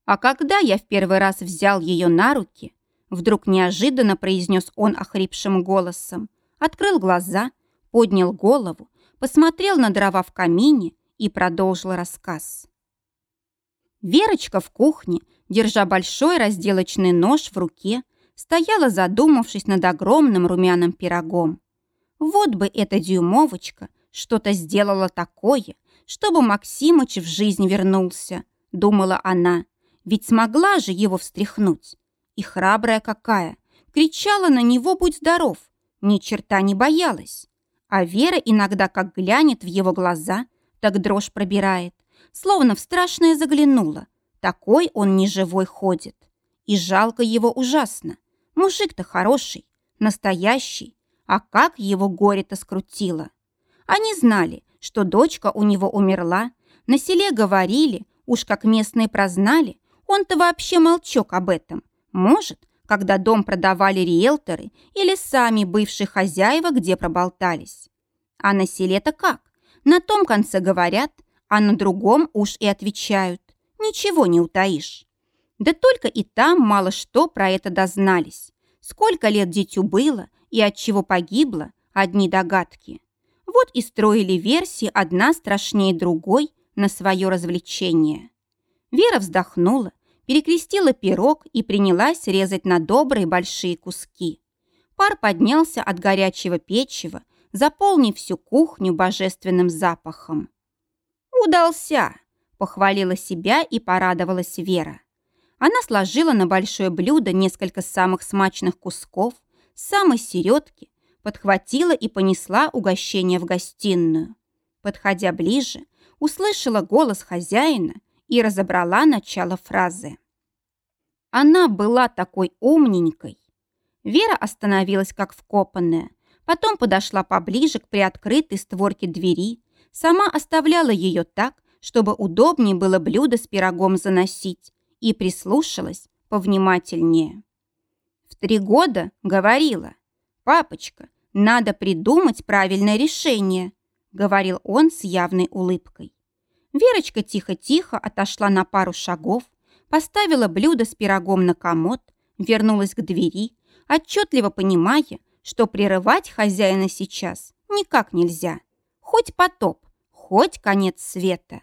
А когда я в первый раз взял ее на руки, вдруг неожиданно произнес он охрипшим голосом, открыл глаза, поднял голову, посмотрел на дрова в камине и продолжил рассказ. Верочка в кухне, держа большой разделочный нож в руке, стояла, задумавшись над огромным румяным пирогом. Вот бы эта дюймовочка что-то сделала такое, чтобы Максимыч в жизнь вернулся, думала она, ведь смогла же его встряхнуть. И храбрая какая, кричала на него «Будь здоров!» ни черта не боялась. А Вера иногда как глянет в его глаза, так дрожь пробирает, словно в страшное заглянула. Такой он неживой ходит. И жалко его ужасно. Мужик-то хороший, настоящий. А как его горе-то скрутило. Они знали, что дочка у него умерла. На селе говорили, уж как местные прознали, он-то вообще молчок об этом. Может, когда дом продавали риэлторы или сами бывшие хозяева, где проболтались. А на селе-то как? На том конце говорят, а на другом уж и отвечают. Ничего не утаишь. Да только и там мало что про это дознались. Сколько лет дитю было и от чего погибло, одни догадки. Вот и строили версии одна страшнее другой на свое развлечение. Вера вздохнула перекрестила пирог и принялась резать на добрые большие куски. Пар поднялся от горячего печива, заполнив всю кухню божественным запахом. «Удался!» – похвалила себя и порадовалась Вера. Она сложила на большое блюдо несколько самых смачных кусков, самой середки, подхватила и понесла угощение в гостиную. Подходя ближе, услышала голос хозяина и разобрала начало фразы. Она была такой умненькой. Вера остановилась как вкопанная, потом подошла поближе к приоткрытой створке двери, сама оставляла ее так, чтобы удобнее было блюдо с пирогом заносить, и прислушалась повнимательнее. В три года говорила, «Папочка, надо придумать правильное решение», говорил он с явной улыбкой. Верочка тихо-тихо отошла на пару шагов, поставила блюдо с пирогом на комод, вернулась к двери, отчетливо понимая, что прерывать хозяина сейчас никак нельзя. Хоть потоп, хоть конец света.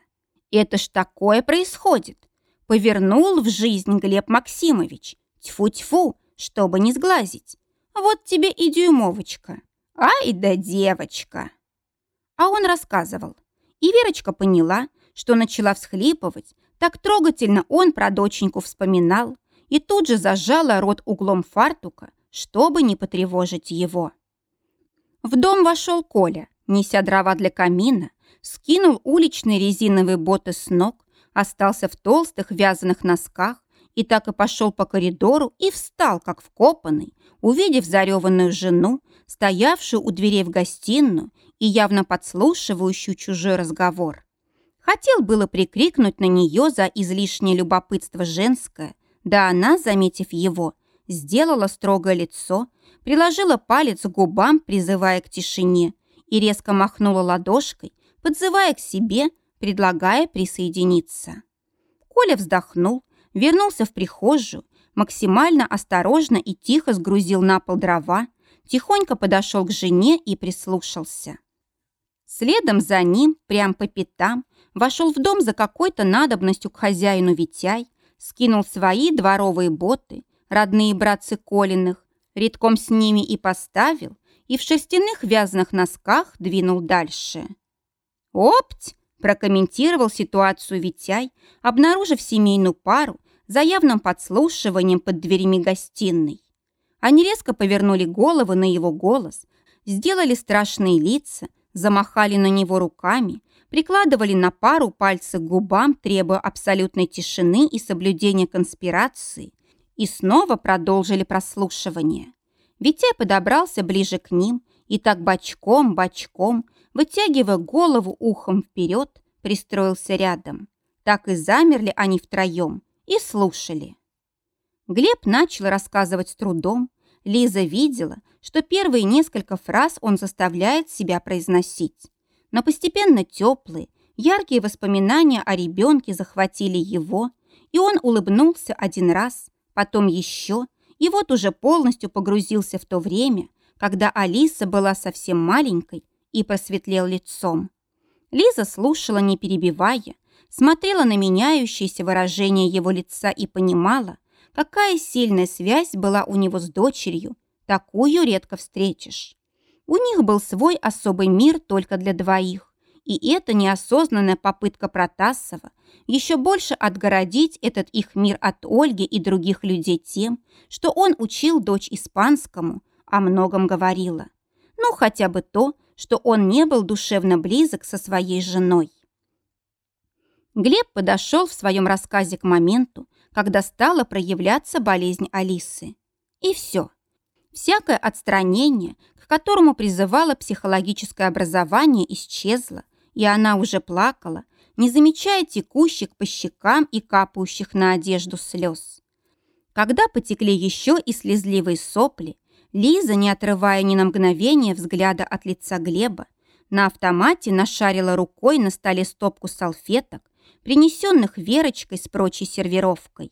Это ж такое происходит. Повернул в жизнь Глеб Максимович. Тьфу-тьфу, чтобы не сглазить. Вот тебе и дюймовочка. Ай да девочка. А он рассказывал. И Верочка поняла, что начала всхлипывать. Так трогательно он про доченьку вспоминал и тут же зажала рот углом фартука, чтобы не потревожить его. В дом вошел Коля, неся дрова для камина, скинул уличные резиновые боты с ног, остался в толстых вязаных носках и так и пошел по коридору и встал, как вкопанный, увидев зареванную жену, стоявшую у дверей в гостиную и явно подслушивающую чужой разговор. Хотел было прикрикнуть на нее за излишнее любопытство женское, да она, заметив его, сделала строгое лицо, приложила палец к губам, призывая к тишине, и резко махнула ладошкой, подзывая к себе, предлагая присоединиться. Коля вздохнул, вернулся в прихожую, максимально осторожно и тихо сгрузил на пол дрова, тихонько подошел к жене и прислушался. Следом за ним, прям по пятам, вошел в дом за какой-то надобностью к хозяину Витяй, скинул свои дворовые боты, родные братцы Колиных, редком с ними и поставил, и в шерстяных вязаных носках двинул дальше. «Опть!» – прокомментировал ситуацию Витяй, обнаружив семейную пару за явным подслушиванием под дверями гостиной. Они резко повернули головы на его голос, сделали страшные лица, замахали на него руками, прикладывали на пару пальцы к губам, требуя абсолютной тишины и соблюдения конспирации, и снова продолжили прослушивание. Витяй подобрался ближе к ним и так бочком-бочком, вытягивая голову ухом вперед, пристроился рядом. Так и замерли они втроем и слушали. Глеб начал рассказывать с трудом. Лиза видела, что первые несколько фраз он заставляет себя произносить. Но постепенно теплые, яркие воспоминания о ребенке захватили его, и он улыбнулся один раз, потом еще, и вот уже полностью погрузился в то время, когда Алиса была совсем маленькой и просветлел лицом. Лиза слушала, не перебивая, смотрела на меняющееся выражение его лица и понимала, какая сильная связь была у него с дочерью, такую редко встретишь. У них был свой особый мир только для двоих. И эта неосознанная попытка Протасова еще больше отгородить этот их мир от Ольги и других людей тем, что он учил дочь испанскому, о многом говорила. Ну, хотя бы то, что он не был душевно близок со своей женой. Глеб подошел в своем рассказе к моменту, когда стала проявляться болезнь Алисы. И все. Всякое отстранение, к которому призывало психологическое образование, исчезло, и она уже плакала, не замечая текущих по щекам и капающих на одежду слез. Когда потекли еще и слезливые сопли, Лиза, не отрывая ни на мгновение взгляда от лица Глеба, на автомате нашарила рукой на столе стопку салфеток, принесенных Верочкой с прочей сервировкой.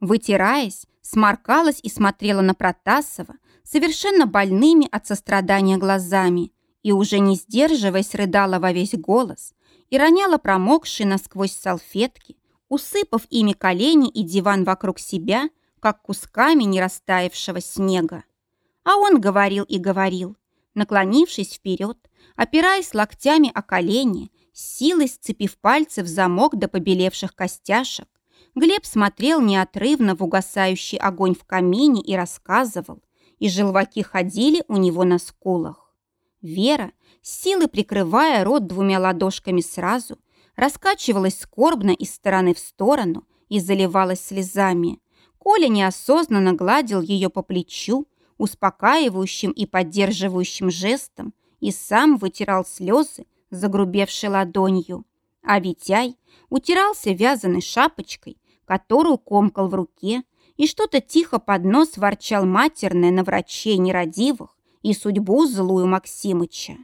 Вытираясь, сморкалась и смотрела на Протасова совершенно больными от сострадания глазами и, уже не сдерживаясь, рыдала во весь голос и роняла промокшие насквозь салфетки, усыпав ими колени и диван вокруг себя, как кусками нерастаявшего снега. А он говорил и говорил, наклонившись вперед, опираясь локтями о колени, силой сцепив пальцы в замок до побелевших костяшек, Глеб смотрел неотрывно в угасающий огонь в камине и рассказывал, и желваки ходили у него на скулах. Вера, силой прикрывая рот двумя ладошками сразу, раскачивалась скорбно из стороны в сторону и заливалась слезами. Коля неосознанно гладил ее по плечу, успокаивающим и поддерживающим жестом, и сам вытирал слезы, загрубевшей ладонью. А Витяй утирался вязаной шапочкой, которую комкал в руке, и что-то тихо под нос ворчал матерное на врачей нерадивых и судьбу злую Максимыча.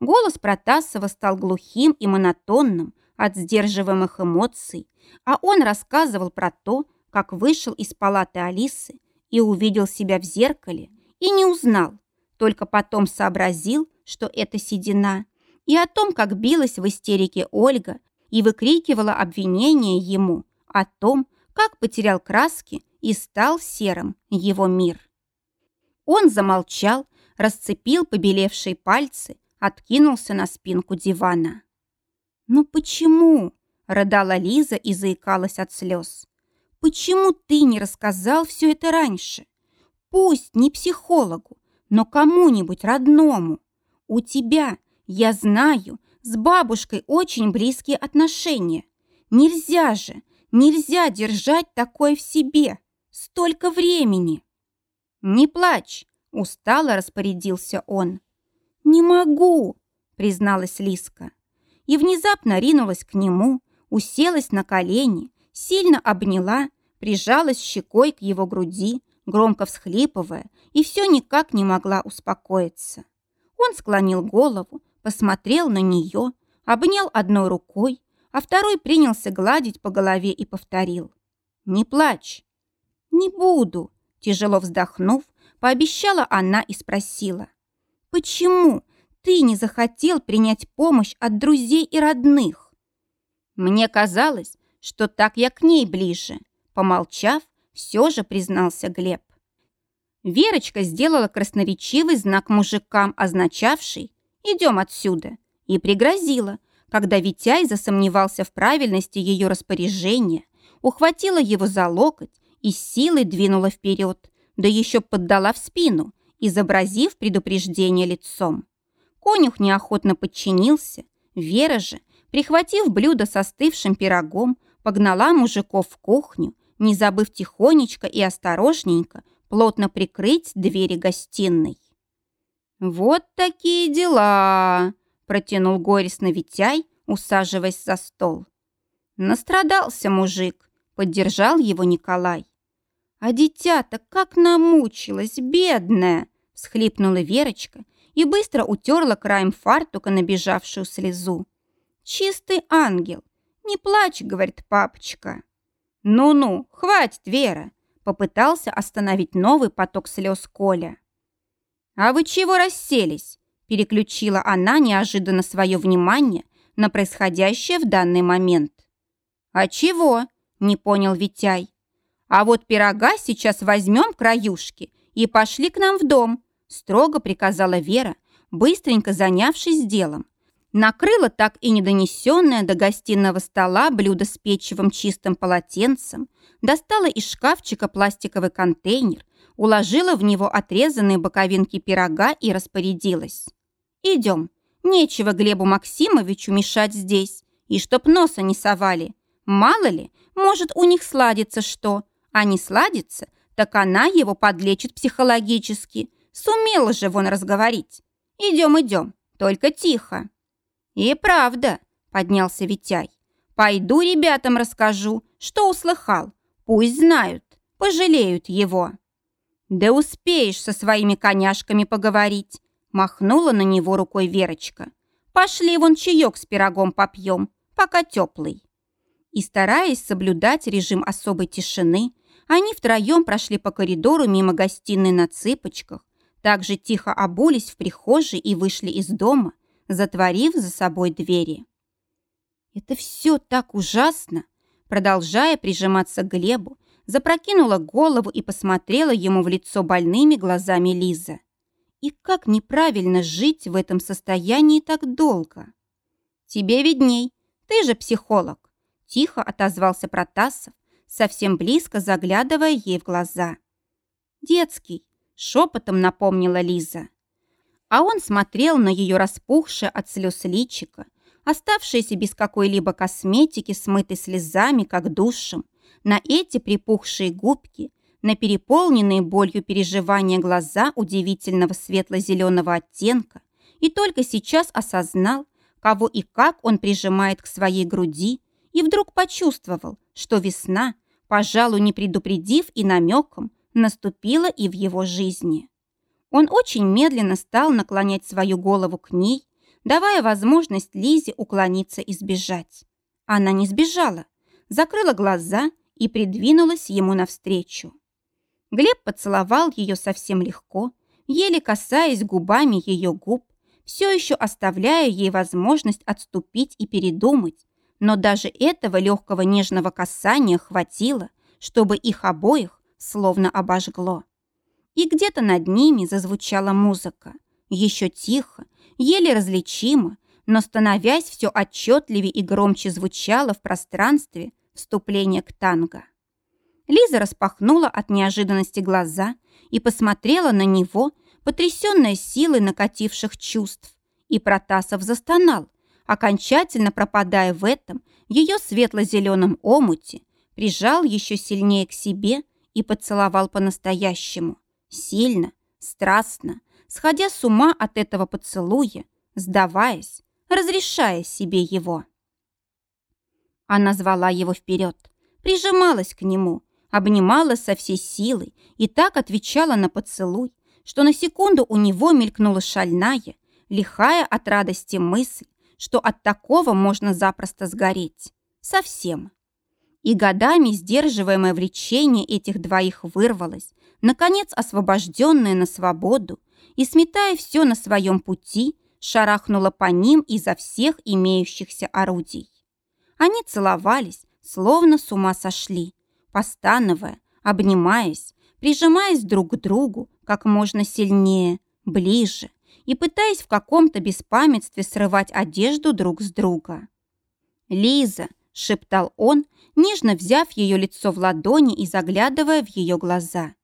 Голос Протасова стал глухим и монотонным от сдерживаемых эмоций, а он рассказывал про то, как вышел из палаты Алисы и увидел себя в зеркале и не узнал, только потом сообразил, что это седина, и о том, как билась в истерике Ольга и выкрикивала обвинения ему о том, как потерял краски и стал серым его мир. Он замолчал, расцепил побелевшие пальцы, откинулся на спинку дивана. «Ну почему?» – рыдала Лиза и заикалась от слез. «Почему ты не рассказал все это раньше? Пусть не психологу, но кому-нибудь родному. У тебя, я знаю, с бабушкой очень близкие отношения. Нельзя же, нельзя держать такое в себе. Столько времени!» «Не плачь!» – устало распорядился он. «Не могу!» – призналась Лиска. И внезапно ринулась к нему, уселась на колени, сильно обняла, прижалась щекой к его груди, громко всхлипывая, и все никак не могла успокоиться. Он склонил голову, посмотрел на нее, обнял одной рукой, а второй принялся гладить по голове и повторил. «Не плачь!» «Не буду», – тяжело вздохнув, пообещала она и спросила. «Почему ты не захотел принять помощь от друзей и родных?» «Мне казалось, что так я к ней ближе», – помолчав, все же признался Глеб. Верочка сделала красноречивый знак мужикам, означавший «идем отсюда», и пригрозила, когда Витяй засомневался в правильности ее распоряжения, ухватила его за локоть и силой двинула вперед, да еще поддала в спину, изобразив предупреждение лицом. Конюх неохотно подчинился, Вера же, прихватив блюдо со остывшим пирогом, погнала мужиков в кухню, не забыв тихонечко и осторожненько плотно прикрыть двери гостиной. «Вот такие дела!» – протянул горестно Витяй, усаживаясь за стол. Настрадался мужик, поддержал его Николай. «А дитя-то как намучилась, бедная!» – всхлипнула Верочка и быстро утерла краем фартука набежавшую слезу. «Чистый ангел! Не плачь!» – говорит папочка. «Ну-ну, хватит, Вера!» – попытался остановить новый поток слез Коля. «А вы чего расселись?» – переключила она неожиданно свое внимание на происходящее в данный момент. «А чего?» – не понял Витяй. А вот пирога сейчас возьмем краюшки и пошли к нам в дом», строго приказала Вера, быстренько занявшись делом. Накрыла так и недонесенное до гостиного стола блюдо с печевым чистым полотенцем, достала из шкафчика пластиковый контейнер, уложила в него отрезанные боковинки пирога и распорядилась. «Идем. Нечего Глебу Максимовичу мешать здесь. И чтоб носа не совали. Мало ли, может, у них сладится что а не сладится, так она его подлечит психологически. Сумела же вон разговорить. Идем, идем, только тихо. И правда, поднялся Витяй. Пойду ребятам расскажу, что услыхал. Пусть знают, пожалеют его. Да успеешь со своими коняшками поговорить, махнула на него рукой Верочка. Пошли вон чаек с пирогом попьем, пока теплый. И стараясь соблюдать режим особой тишины, они втроем прошли по коридору мимо гостиной на цыпочках, также тихо обулись в прихожей и вышли из дома, затворив за собой двери. «Это все так ужасно!» Продолжая прижиматься к Глебу, запрокинула голову и посмотрела ему в лицо больными глазами Лиза. «И как неправильно жить в этом состоянии так долго?» «Тебе видней, ты же психолог!» Тихо отозвался Протасов, совсем близко заглядывая ей в глаза. «Детский, шепотом напомнила Лиза. А он смотрел на ее распухшее от слез личико, оставшееся без какой-либо косметики, смытой слезами, как душем, на эти припухшие губки, на переполненные болью переживания глаза удивительного светло-зеленого оттенка, и только сейчас осознал, кого и как он прижимает к своей груди, и вдруг почувствовал, что весна, пожалуй, не предупредив и намеком, наступила и в его жизни. Он очень медленно стал наклонять свою голову к ней, давая возможность Лизе уклониться и сбежать. Она не сбежала, закрыла глаза и придвинулась ему навстречу. Глеб поцеловал ее совсем легко, еле касаясь губами ее губ, все еще оставляя ей возможность отступить и передумать, но даже этого легкого нежного касания хватило, чтобы их обоих словно обожгло. И где-то над ними зазвучала музыка, еще тихо, еле различимо, но становясь все отчетливее и громче звучало в пространстве вступление к танго. Лиза распахнула от неожиданности глаза и посмотрела на него, потрясенная силой накативших чувств. И Протасов застонал, окончательно пропадая в этом ее светло-зеленом омуте, прижал еще сильнее к себе и поцеловал по-настоящему, сильно, страстно, сходя с ума от этого поцелуя, сдаваясь, разрешая себе его. Она звала его вперед, прижималась к нему, обнимала со всей силой и так отвечала на поцелуй, что на секунду у него мелькнула шальная, лихая от радости мысль, что от такого можно запросто сгореть. Совсем. И годами сдерживаемое влечение этих двоих вырвалось, наконец освобожденное на свободу, и, сметая все на своем пути, шарахнуло по ним изо всех имеющихся орудий. Они целовались, словно с ума сошли, постановая, обнимаясь, прижимаясь друг к другу как можно сильнее, ближе и пытаясь в каком-то беспамятстве срывать одежду друг с друга. «Лиза!» – шептал он, нежно взяв ее лицо в ладони и заглядывая в ее глаза.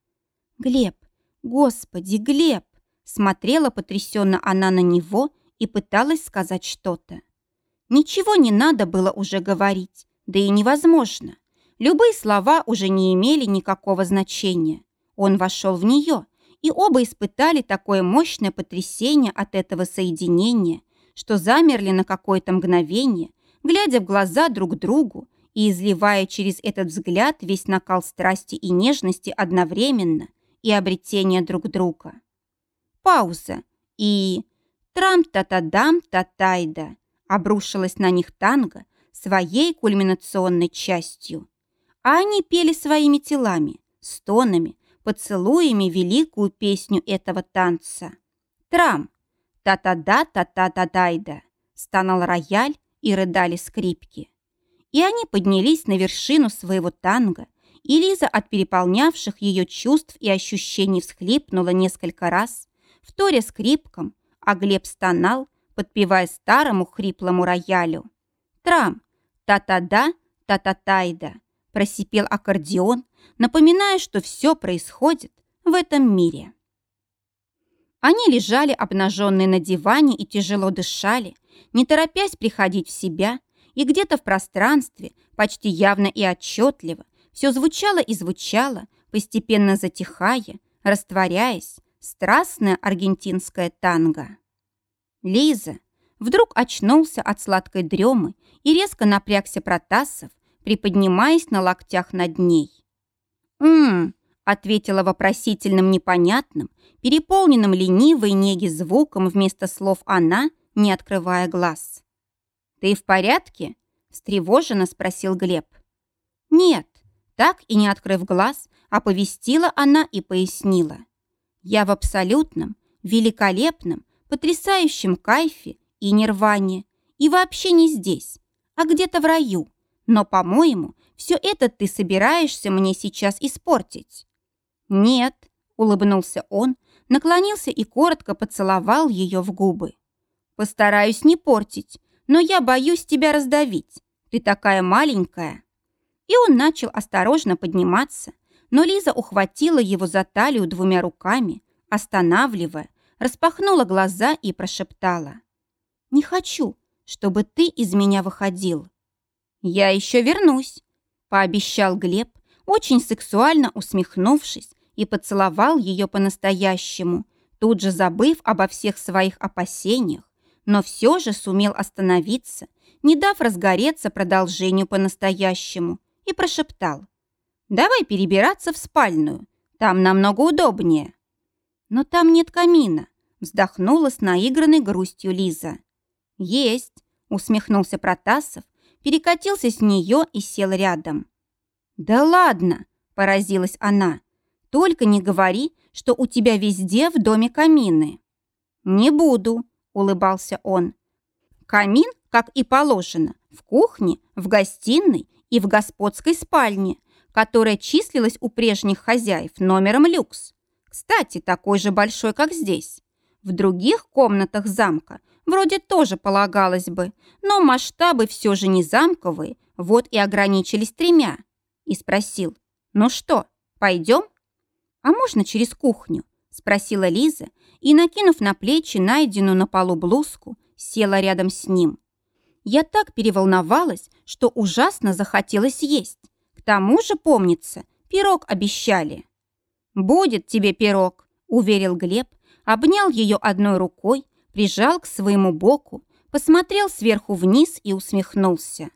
«Глеб! Господи, Глеб!» Смотрела потрясенно она на него и пыталась сказать что-то. Ничего не надо было уже говорить, да и невозможно. Любые слова уже не имели никакого значения. Он вошел в нее, и оба испытали такое мощное потрясение от этого соединения, что замерли на какое-то мгновение, глядя в глаза друг другу и изливая через этот взгляд весь накал страсти и нежности одновременно и обретения друг друга. Пауза, и трам-та-та-дам-та-тайда обрушилась на них танго своей кульминационной частью а они пели своими телами, стонами, поцелуями великую песню этого танца. Трам, та-та-да, та-та-та-дайда, стонал рояль и рыдали скрипки. И они поднялись на вершину своего танго, и Лиза от переполнявших ее чувств и ощущений всхлипнула несколько раз, вторя скрипкам, а Глеб стонал, подпевая старому хриплому роялю. Трам, та-та-да, та-та-тайда, просипел аккордеон, напоминая, что все происходит в этом мире. Они лежали обнаженные на диване и тяжело дышали, не торопясь приходить в себя, и где-то в пространстве, почти явно и отчетливо, все звучало и звучало, постепенно затихая, растворяясь, страстная аргентинская танго. Лиза вдруг очнулся от сладкой дремы и резко напрягся Протасов, приподнимаясь на локтях над ней. «М-м», ответила вопросительным непонятным, переполненным ленивой неги звуком вместо слов она, не открывая глаз. «Ты в порядке?» – встревоженно спросил Глеб. «Нет», так и не открыв глаз, оповестила она и пояснила. «Я в абсолютном, великолепном, потрясающем кайфе и нирване, и вообще не здесь, а где-то в раю, но, по-моему, все это ты собираешься мне сейчас испортить». «Нет», — улыбнулся он, наклонился и коротко поцеловал ее в губы. «Постараюсь не портить, но я боюсь тебя раздавить. Ты такая маленькая». И он начал осторожно подниматься, но Лиза ухватила его за талию двумя руками, останавливая, распахнула глаза и прошептала. «Не хочу, чтобы ты из меня выходил». «Я еще вернусь», — пообещал Глеб, очень сексуально усмехнувшись, и поцеловал ее по-настоящему, тут же забыв обо всех своих опасениях, но все же сумел остановиться, не дав разгореться продолжению по-настоящему, и прошептал. «Давай перебираться в спальную, там намного удобнее». «Но там нет камина», вздохнула с наигранной грустью Лиза. «Есть», усмехнулся Протасов, перекатился с нее и сел рядом. «Да ладно!» – поразилась она. «Только не говори, что у тебя везде в доме камины». «Не буду», – улыбался он. «Камин, как и положено, в кухне, в гостиной и в господской спальне, которая числилась у прежних хозяев номером люкс. Кстати, такой же большой, как здесь. В других комнатах замка вроде тоже полагалось бы, но масштабы все же не замковые, вот и ограничились тремя. И спросил, ну что, пойдем? А можно через кухню? Спросила Лиза и, накинув на плечи найденную на полу блузку, села рядом с ним. Я так переволновалась, что ужасно захотелось есть. К тому же, помнится, пирог обещали. «Будет тебе пирог», — уверил Глеб, обнял ее одной рукой, прижал к своему боку, посмотрел сверху вниз и усмехнулся.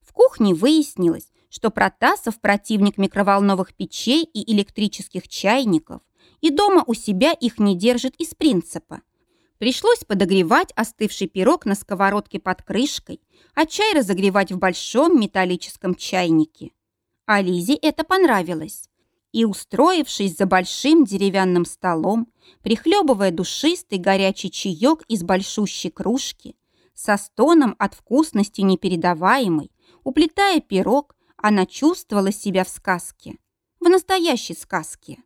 В кухне выяснилось, что Протасов противник микроволновых печей и электрических чайников, и дома у себя их не держит из принципа. Пришлось подогревать остывший пирог на сковородке под крышкой, а чай разогревать в большом металлическом чайнике. А Лизе это понравилось. И, устроившись за большим деревянным столом, прихлебывая душистый горячий чаек из большущей кружки, со стоном от вкусности непередаваемой, уплетая пирог, она чувствовала себя в сказке, в настоящей сказке.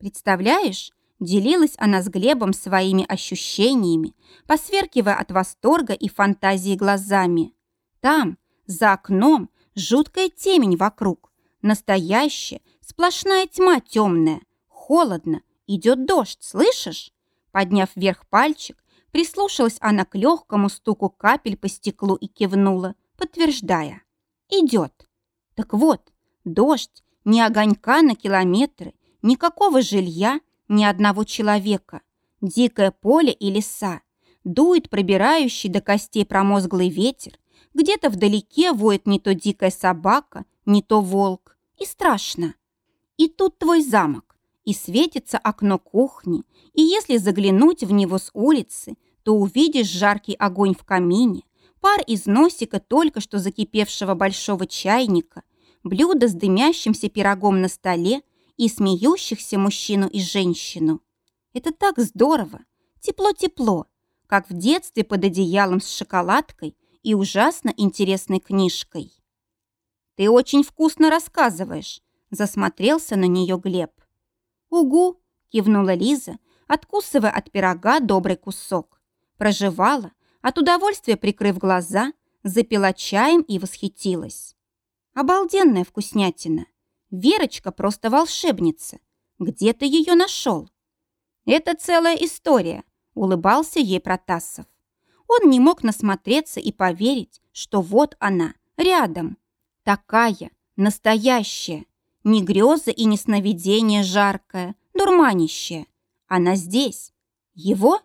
Представляешь, делилась она с Глебом своими ощущениями, посверкивая от восторга и фантазии глазами. Там, за окном, жуткая темень вокруг, настоящая, сплошная тьма темная, холодно, идет дождь, слышишь? Подняв вверх пальчик, прислушалась она к легкому стуку капель по стеклу и кивнула, подтверждая. Идет. Так вот, дождь, ни огонька на километры, никакого жилья, ни одного человека. Дикое поле и леса. Дует пробирающий до костей промозглый ветер. Где-то вдалеке воет не то дикая собака, не то волк. И страшно. И тут твой замок. И светится окно кухни. И если заглянуть в него с улицы, то увидишь жаркий огонь в камине, пар из носика только что закипевшего большого чайника, блюдо с дымящимся пирогом на столе и смеющихся мужчину и женщину. Это так здорово, тепло-тепло, как в детстве под одеялом с шоколадкой и ужасно интересной книжкой. «Ты очень вкусно рассказываешь», – засмотрелся на нее Глеб. «Угу», – кивнула Лиза, откусывая от пирога добрый кусок. Прожевала, от удовольствия прикрыв глаза, запила чаем и восхитилась. Обалденная вкуснятина. Верочка просто волшебница. Где ты ее нашел? Это целая история, улыбался ей Протасов. Он не мог насмотреться и поверить, что вот она, рядом. Такая, настоящая. Не греза и не сновидение жаркое, дурманище. Она здесь. Его?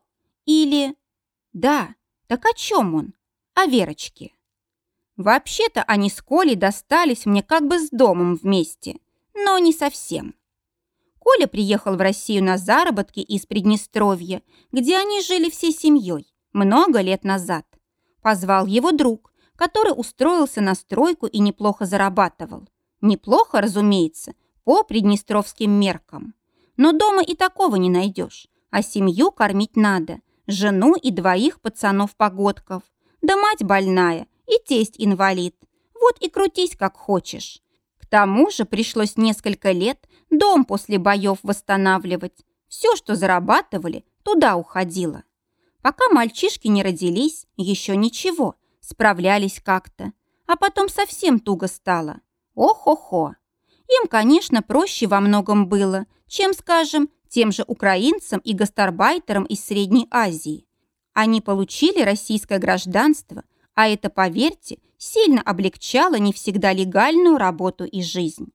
Или... Да, так о чем он? О Верочке. Вообще-то они с Колей достались мне как бы с домом вместе, но не совсем. Коля приехал в Россию на заработки из Приднестровья, где они жили всей семьей много лет назад. Позвал его друг, который устроился на стройку и неплохо зарабатывал. Неплохо, разумеется, по приднестровским меркам. Но дома и такого не найдешь, а семью кормить надо, жену и двоих пацанов-погодков. Да мать больная – и тесть инвалид. Вот и крутись, как хочешь. К тому же пришлось несколько лет дом после боев восстанавливать. Все, что зарабатывали, туда уходило. Пока мальчишки не родились, еще ничего, справлялись как-то. А потом совсем туго стало. Ох-охо. Им, конечно, проще во многом было, чем, скажем, тем же украинцам и гастарбайтерам из Средней Азии. Они получили российское гражданство, а это, поверьте, сильно облегчало не всегда легальную работу и жизнь.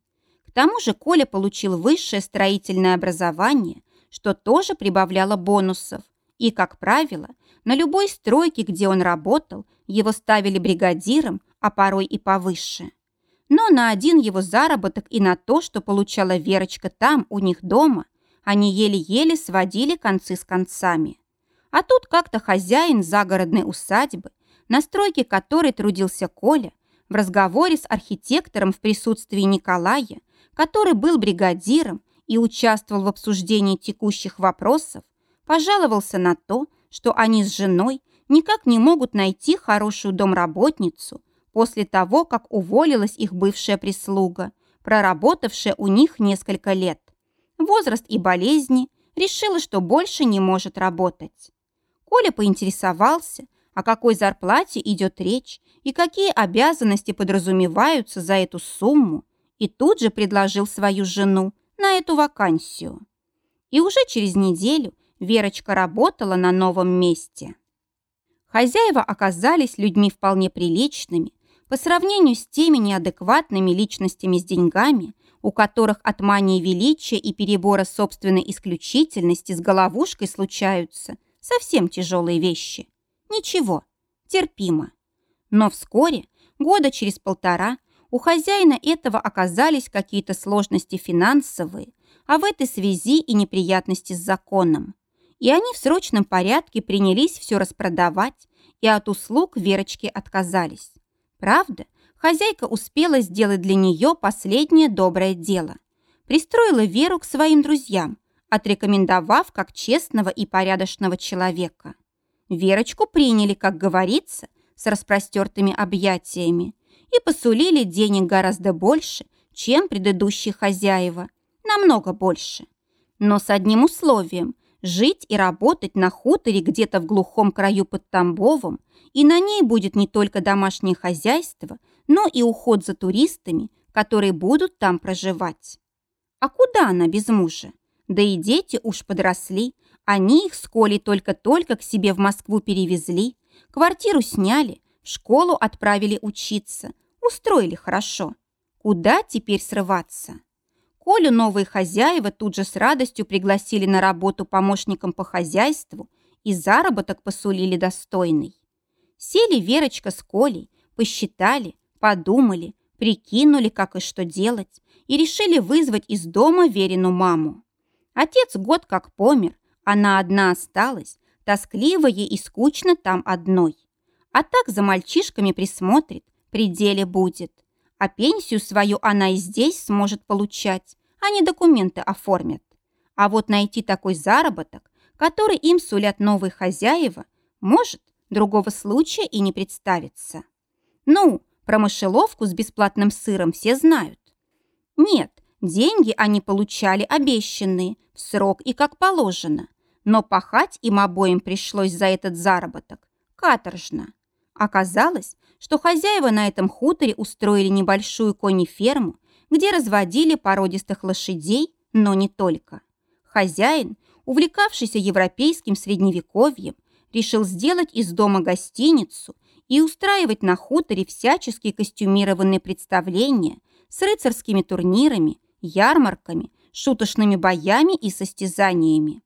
К тому же Коля получил высшее строительное образование, что тоже прибавляло бонусов. И, как правило, на любой стройке, где он работал, его ставили бригадиром, а порой и повыше. Но на один его заработок и на то, что получала Верочка там, у них дома, они еле-еле сводили концы с концами. А тут как-то хозяин загородной усадьбы, на стройке которой трудился Коля, в разговоре с архитектором в присутствии Николая, который был бригадиром и участвовал в обсуждении текущих вопросов, пожаловался на то, что они с женой никак не могут найти хорошую домработницу после того, как уволилась их бывшая прислуга, проработавшая у них несколько лет. Возраст и болезни решила, что больше не может работать. Коля поинтересовался, о какой зарплате идет речь и какие обязанности подразумеваются за эту сумму, и тут же предложил свою жену на эту вакансию. И уже через неделю Верочка работала на новом месте. Хозяева оказались людьми вполне приличными по сравнению с теми неадекватными личностями с деньгами, у которых от мании величия и перебора собственной исключительности с головушкой случаются совсем тяжелые вещи. Ничего, терпимо. Но вскоре, года через полтора, у хозяина этого оказались какие-то сложности финансовые, а в этой связи и неприятности с законом и они в срочном порядке принялись все распродавать и от услуг Верочки отказались. Правда, хозяйка успела сделать для нее последнее доброе дело. Пристроила Веру к своим друзьям, отрекомендовав как честного и порядочного человека. Верочку приняли, как говорится, с распростертыми объятиями и посулили денег гораздо больше, чем предыдущие хозяева, намного больше. Но с одним условием, жить и работать на хуторе где-то в глухом краю под Тамбовом, и на ней будет не только домашнее хозяйство, но и уход за туристами, которые будут там проживать. А куда она без мужа? Да и дети уж подросли, они их с Колей только-только к себе в Москву перевезли, квартиру сняли, в школу отправили учиться, устроили хорошо. Куда теперь срываться? Колю новые хозяева тут же с радостью пригласили на работу помощником по хозяйству и заработок посулили достойный. Сели Верочка с Колей, посчитали, подумали, прикинули, как и что делать, и решили вызвать из дома Верину маму. Отец год как помер, она одна осталась, тоскливо ей и скучно там одной. А так за мальчишками присмотрит, при деле будет. А пенсию свою она и здесь сможет получать, они документы оформят. А вот найти такой заработок, который им сулят новые хозяева, может, другого случая и не представится. Ну, про мышеловку с бесплатным сыром все знают. Нет, деньги они получали обещанные, в срок и как положено. Но пахать им обоим пришлось за этот заработок. Каторжно. Оказалось, что хозяева на этом хуторе устроили небольшую конеферму где разводили породистых лошадей, но не только. Хозяин, увлекавшийся европейским средневековьем, решил сделать из дома гостиницу и устраивать на хуторе всяческие костюмированные представления с рыцарскими турнирами, ярмарками, шуточными боями и состязаниями.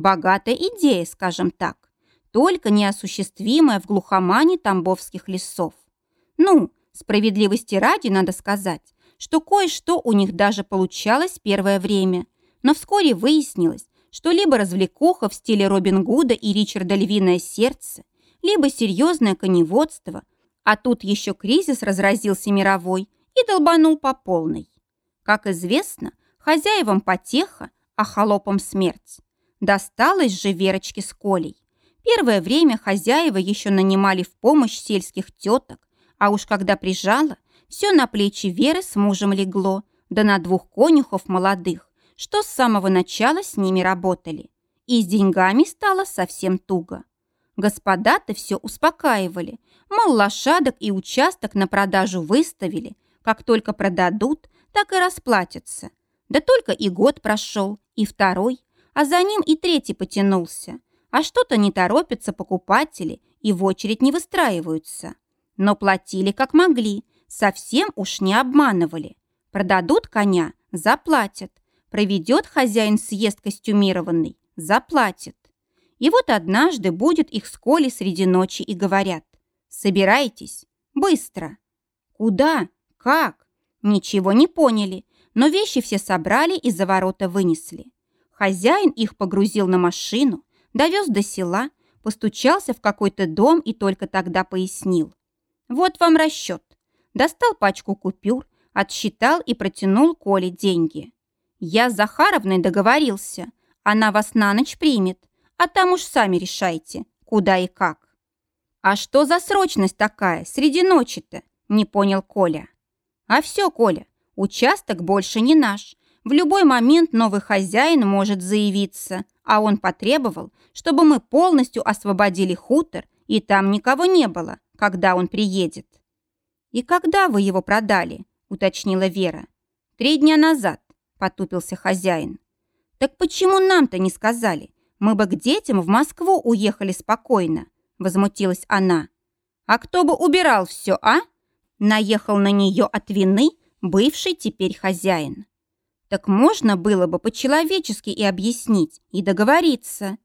Богатая идея, скажем так, только неосуществимая в глухомане тамбовских лесов. Ну, справедливости ради надо сказать, что кое-что у них даже получалось первое время, но вскоре выяснилось, что либо развлекуха в стиле Робин Гуда и Ричарда «Львиное сердце», либо серьезное коневодство, а тут еще кризис разразился мировой и долбанул по полной. Как известно, хозяевам потеха, а холопам смерть. Досталось же Верочке с Колей. Первое время хозяева еще нанимали в помощь сельских теток, а уж когда прижало, все на плечи Веры с мужем легло, да на двух конюхов молодых, что с самого начала с ними работали. И с деньгами стало совсем туго. Господа-то все успокаивали, мол, лошадок и участок на продажу выставили, как только продадут, так и расплатятся. Да только и год прошел, и второй, а за ним и третий потянулся. А что-то не торопятся покупатели и в очередь не выстраиваются. Но платили как могли, совсем уж не обманывали. Продадут коня – заплатят. Проведет хозяин съезд костюмированный – заплатит. И вот однажды будет их с Колей среди ночи и говорят «Собирайтесь, быстро». Куда? Как? Ничего не поняли, но вещи все собрали и за ворота вынесли. Хозяин их погрузил на машину, довез до села, постучался в какой-то дом и только тогда пояснил. «Вот вам расчет». Достал пачку купюр, отсчитал и протянул Коле деньги. «Я с Захаровной договорился. Она вас на ночь примет, а там уж сами решайте, куда и как». «А что за срочность такая среди ночи-то?» – не понял Коля. «А все, Коля, участок больше не наш. В любой момент новый хозяин может заявиться, а он потребовал, чтобы мы полностью освободили хутор, и там никого не было, когда он приедет. «И когда вы его продали?» – уточнила Вера. «Три дня назад», – потупился хозяин. «Так почему нам-то не сказали? Мы бы к детям в Москву уехали спокойно», – возмутилась она. «А кто бы убирал все, а?» Наехал на нее от вины бывший теперь хозяин. Так можно было бы по-человечески и объяснить, и договориться.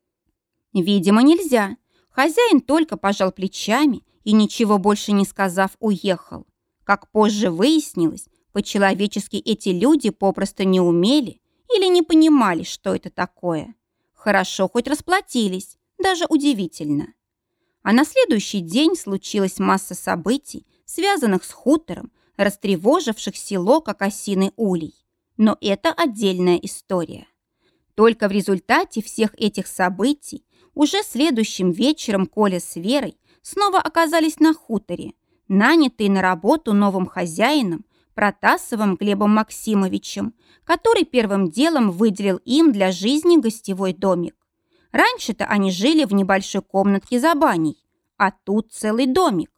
Видимо, нельзя. Хозяин только пожал плечами и, ничего больше не сказав, уехал. Как позже выяснилось, по-человечески эти люди попросту не умели или не понимали, что это такое. Хорошо хоть расплатились, даже удивительно. А на следующий день случилась масса событий, связанных с хутором, растревоживших село, как осиный улей. Но это отдельная история. Только в результате всех этих событий уже следующим вечером Коля с Верой снова оказались на хуторе, нанятые на работу новым хозяином Протасовым Глебом Максимовичем, который первым делом выделил им для жизни гостевой домик. Раньше-то они жили в небольшой комнатке за баней, а тут целый домик.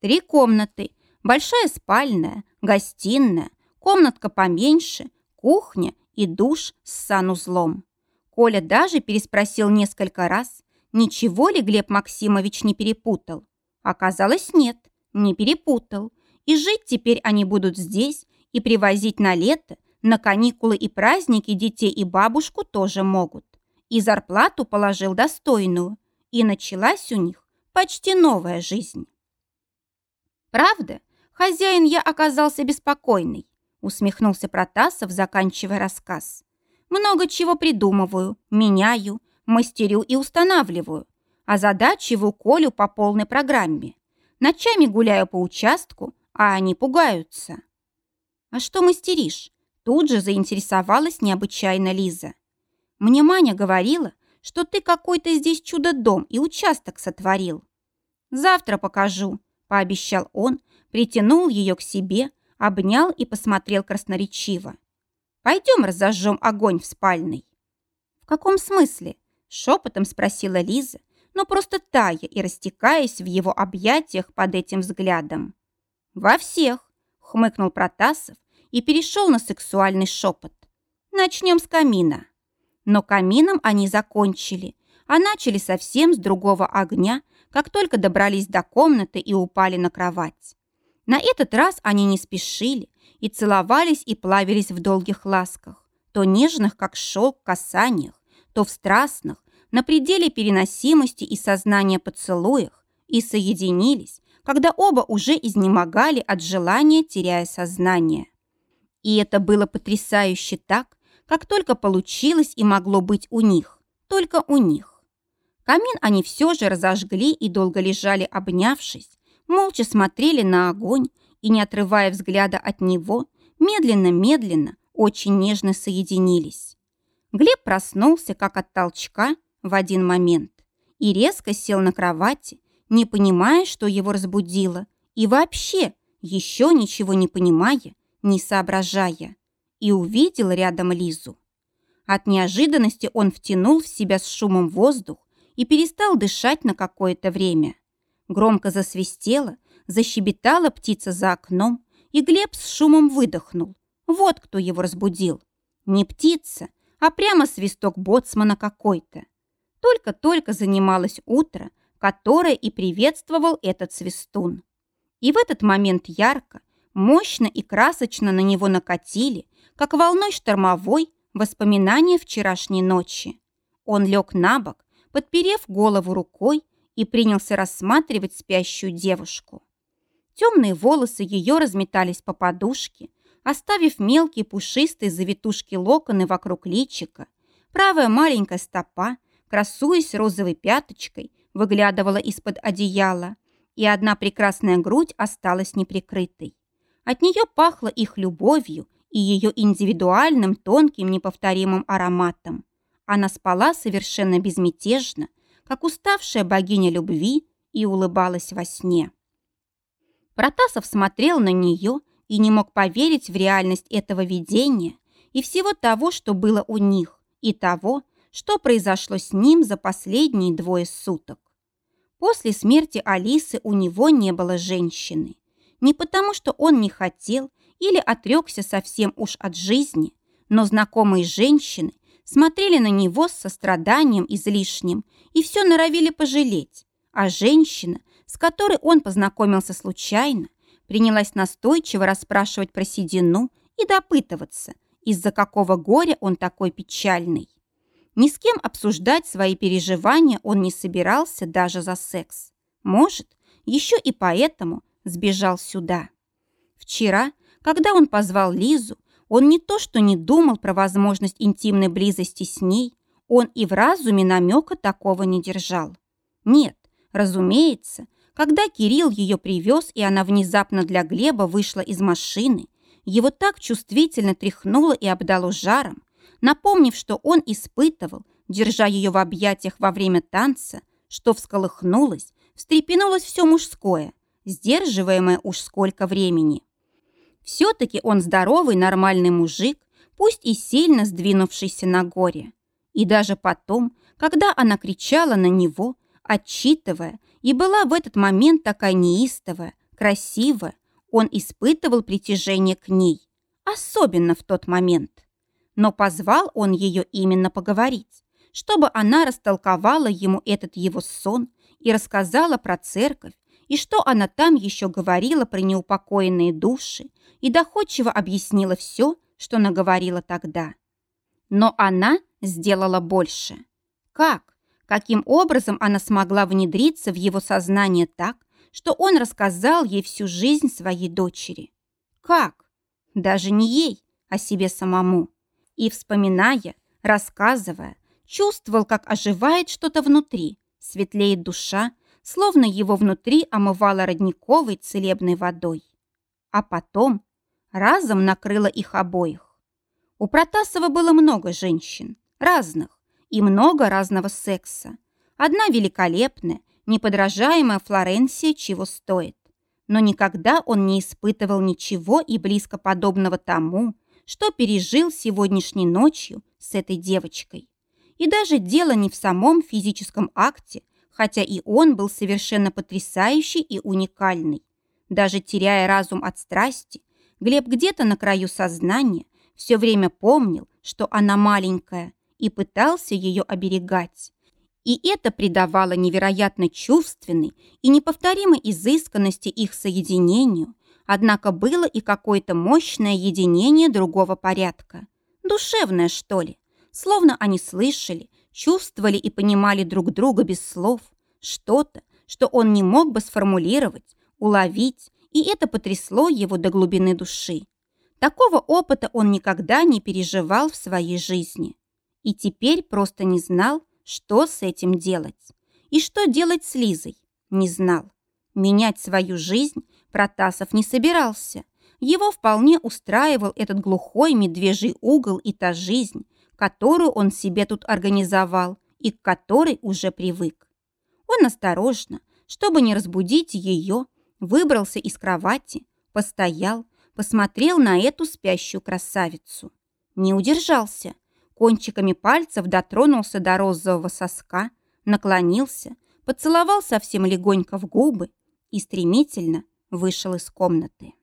Три комнаты, большая спальная, гостиная, комнатка поменьше, кухня и душ с санузлом. Коля даже переспросил несколько раз, ничего ли Глеб Максимович не перепутал. Оказалось, нет, не перепутал. И жить теперь они будут здесь, и привозить на лето, на каникулы и праздники детей и бабушку тоже могут. И зарплату положил достойную, и началась у них почти новая жизнь. Правда, хозяин я оказался беспокойный усмехнулся Протасов, заканчивая рассказ. Много чего придумываю, меняю, мастерю и устанавливаю. А задачиваю Колю по полной программе. Ночами гуляю по участку, а они пугаются. А что мастеришь? Тут же заинтересовалась необычайно Лиза. Мне Маня говорила, что ты какой-то здесь чудо-дом и участок сотворил. Завтра покажу, пообещал он, притянул ее к себе, обнял и посмотрел красноречиво. «Пойдем разожжем огонь в спальной». «В каком смысле?» – шепотом спросила Лиза, но просто тая и растекаясь в его объятиях под этим взглядом. «Во всех», – хмыкнул Протасов и перешел на сексуальный шепот. «Начнем с камина». Но камином они закончили, а начали совсем с другого огня, как только добрались до комнаты и упали на кровать. На этот раз они не спешили и целовались и плавились в долгих ласках, то нежных, как шелк, касаниях, то в страстных, на пределе переносимости и сознания поцелуях, и соединились, когда оба уже изнемогали от желания, теряя сознание. И это было потрясающе так, как только получилось и могло быть у них, только у них. Камин они все же разожгли и долго лежали, обнявшись, молча смотрели на огонь и, не отрывая взгляда от него, медленно-медленно, очень нежно соединились. Глеб проснулся, как от толчка, в один момент и резко сел на кровати, не понимая, что его разбудило, и вообще еще ничего не понимая, не соображая, и увидел рядом Лизу. От неожиданности он втянул в себя с шумом воздух и перестал дышать на какое-то время. Громко засвистела, защебетала птица за окном, и Глеб с шумом выдохнул. Вот кто его разбудил. Не птица, а прямо свисток боцмана какой-то. Только-только занималось утро, которое и приветствовал этот свистун. И в этот момент ярко, мощно и красочно на него накатили, как волной штормовой, воспоминания вчерашней ночи. Он лег на бок, подперев голову рукой и принялся рассматривать спящую девушку. Темные волосы ее разметались по подушке, оставив мелкие пушистые завитушки локоны вокруг личика. Правая маленькая стопа, красуясь розовой пяточкой, выглядывала из-под одеяла, и одна прекрасная грудь осталась неприкрытой. От нее пахло их любовью и ее индивидуальным, тонким, неповторимым ароматом. Она спала совершенно безмятежно, как уставшая богиня любви, и улыбалась во сне. Протасов смотрел на нее и не мог поверить в реальность этого видения и всего того, что было у них, и того, что произошло с ним за последние двое суток. После смерти Алисы у него не было женщины. Не потому, что он не хотел или отрекся совсем уж от жизни, но знакомые женщины смотрели на него с состраданием излишним и все норовили пожалеть, а женщина, с которой он познакомился случайно, принялась настойчиво расспрашивать про седину и допытываться, из-за какого горя он такой печальный. Ни с кем обсуждать свои переживания он не собирался даже за секс. Может, еще и поэтому сбежал сюда. Вчера, когда он позвал Лизу, он не то что не думал про возможность интимной близости с ней, он и в разуме намека такого не держал. Нет, разумеется, когда Кирилл ее привез, и она внезапно для Глеба вышла из машины, его так чувствительно тряхнуло и обдало жаром, напомнив, что он испытывал, держа ее в объятиях во время танца, что всколыхнулось, встрепенулось все мужское, сдерживаемое уж сколько времени. Все-таки он здоровый, нормальный мужик, пусть и сильно сдвинувшийся на горе. И даже потом, когда она кричала на него, отчитывая, и была в этот момент такая неистовая, красивая, он испытывал притяжение к ней, особенно в тот момент. Но позвал он ее именно поговорить, чтобы она растолковала ему этот его сон и рассказала про церковь, и что она там еще говорила про неупокоенные души, и доходчиво объяснила все, что наговорила тогда. Но она сделала больше. Как? Каким образом она смогла внедриться в его сознание так, что он рассказал ей всю жизнь своей дочери? Как? Даже не ей, а себе самому. И, вспоминая, рассказывая, чувствовал, как оживает что-то внутри, светлеет душа, словно его внутри омывало родниковой целебной водой. А потом разом накрыло их обоих. У Протасова было много женщин, разных, и много разного секса. Одна великолепная, неподражаемая Флоренция чего стоит. Но никогда он не испытывал ничего и близко подобного тому, что пережил сегодняшней ночью с этой девочкой. И даже дело не в самом физическом акте, хотя и он был совершенно потрясающий и уникальный. Даже теряя разум от страсти, Глеб где-то на краю сознания все время помнил, что она маленькая, и пытался ее оберегать. И это придавало невероятно чувственной и неповторимой изысканности их соединению, однако было и какое-то мощное единение другого порядка. Душевное, что ли? Словно они слышали, чувствовали и понимали друг друга без слов, что-то, что он не мог бы сформулировать, уловить, и это потрясло его до глубины души. Такого опыта он никогда не переживал в своей жизни. И теперь просто не знал, что с этим делать. И что делать с Лизой, не знал. Менять свою жизнь Протасов не собирался. Его вполне устраивал этот глухой медвежий угол и та жизнь, которую он себе тут организовал и к которой уже привык. Он осторожно, чтобы не разбудить ее, выбрался из кровати, постоял, посмотрел на эту спящую красавицу. Не удержался, кончиками пальцев дотронулся до розового соска, наклонился, поцеловал совсем легонько в губы и стремительно вышел из комнаты.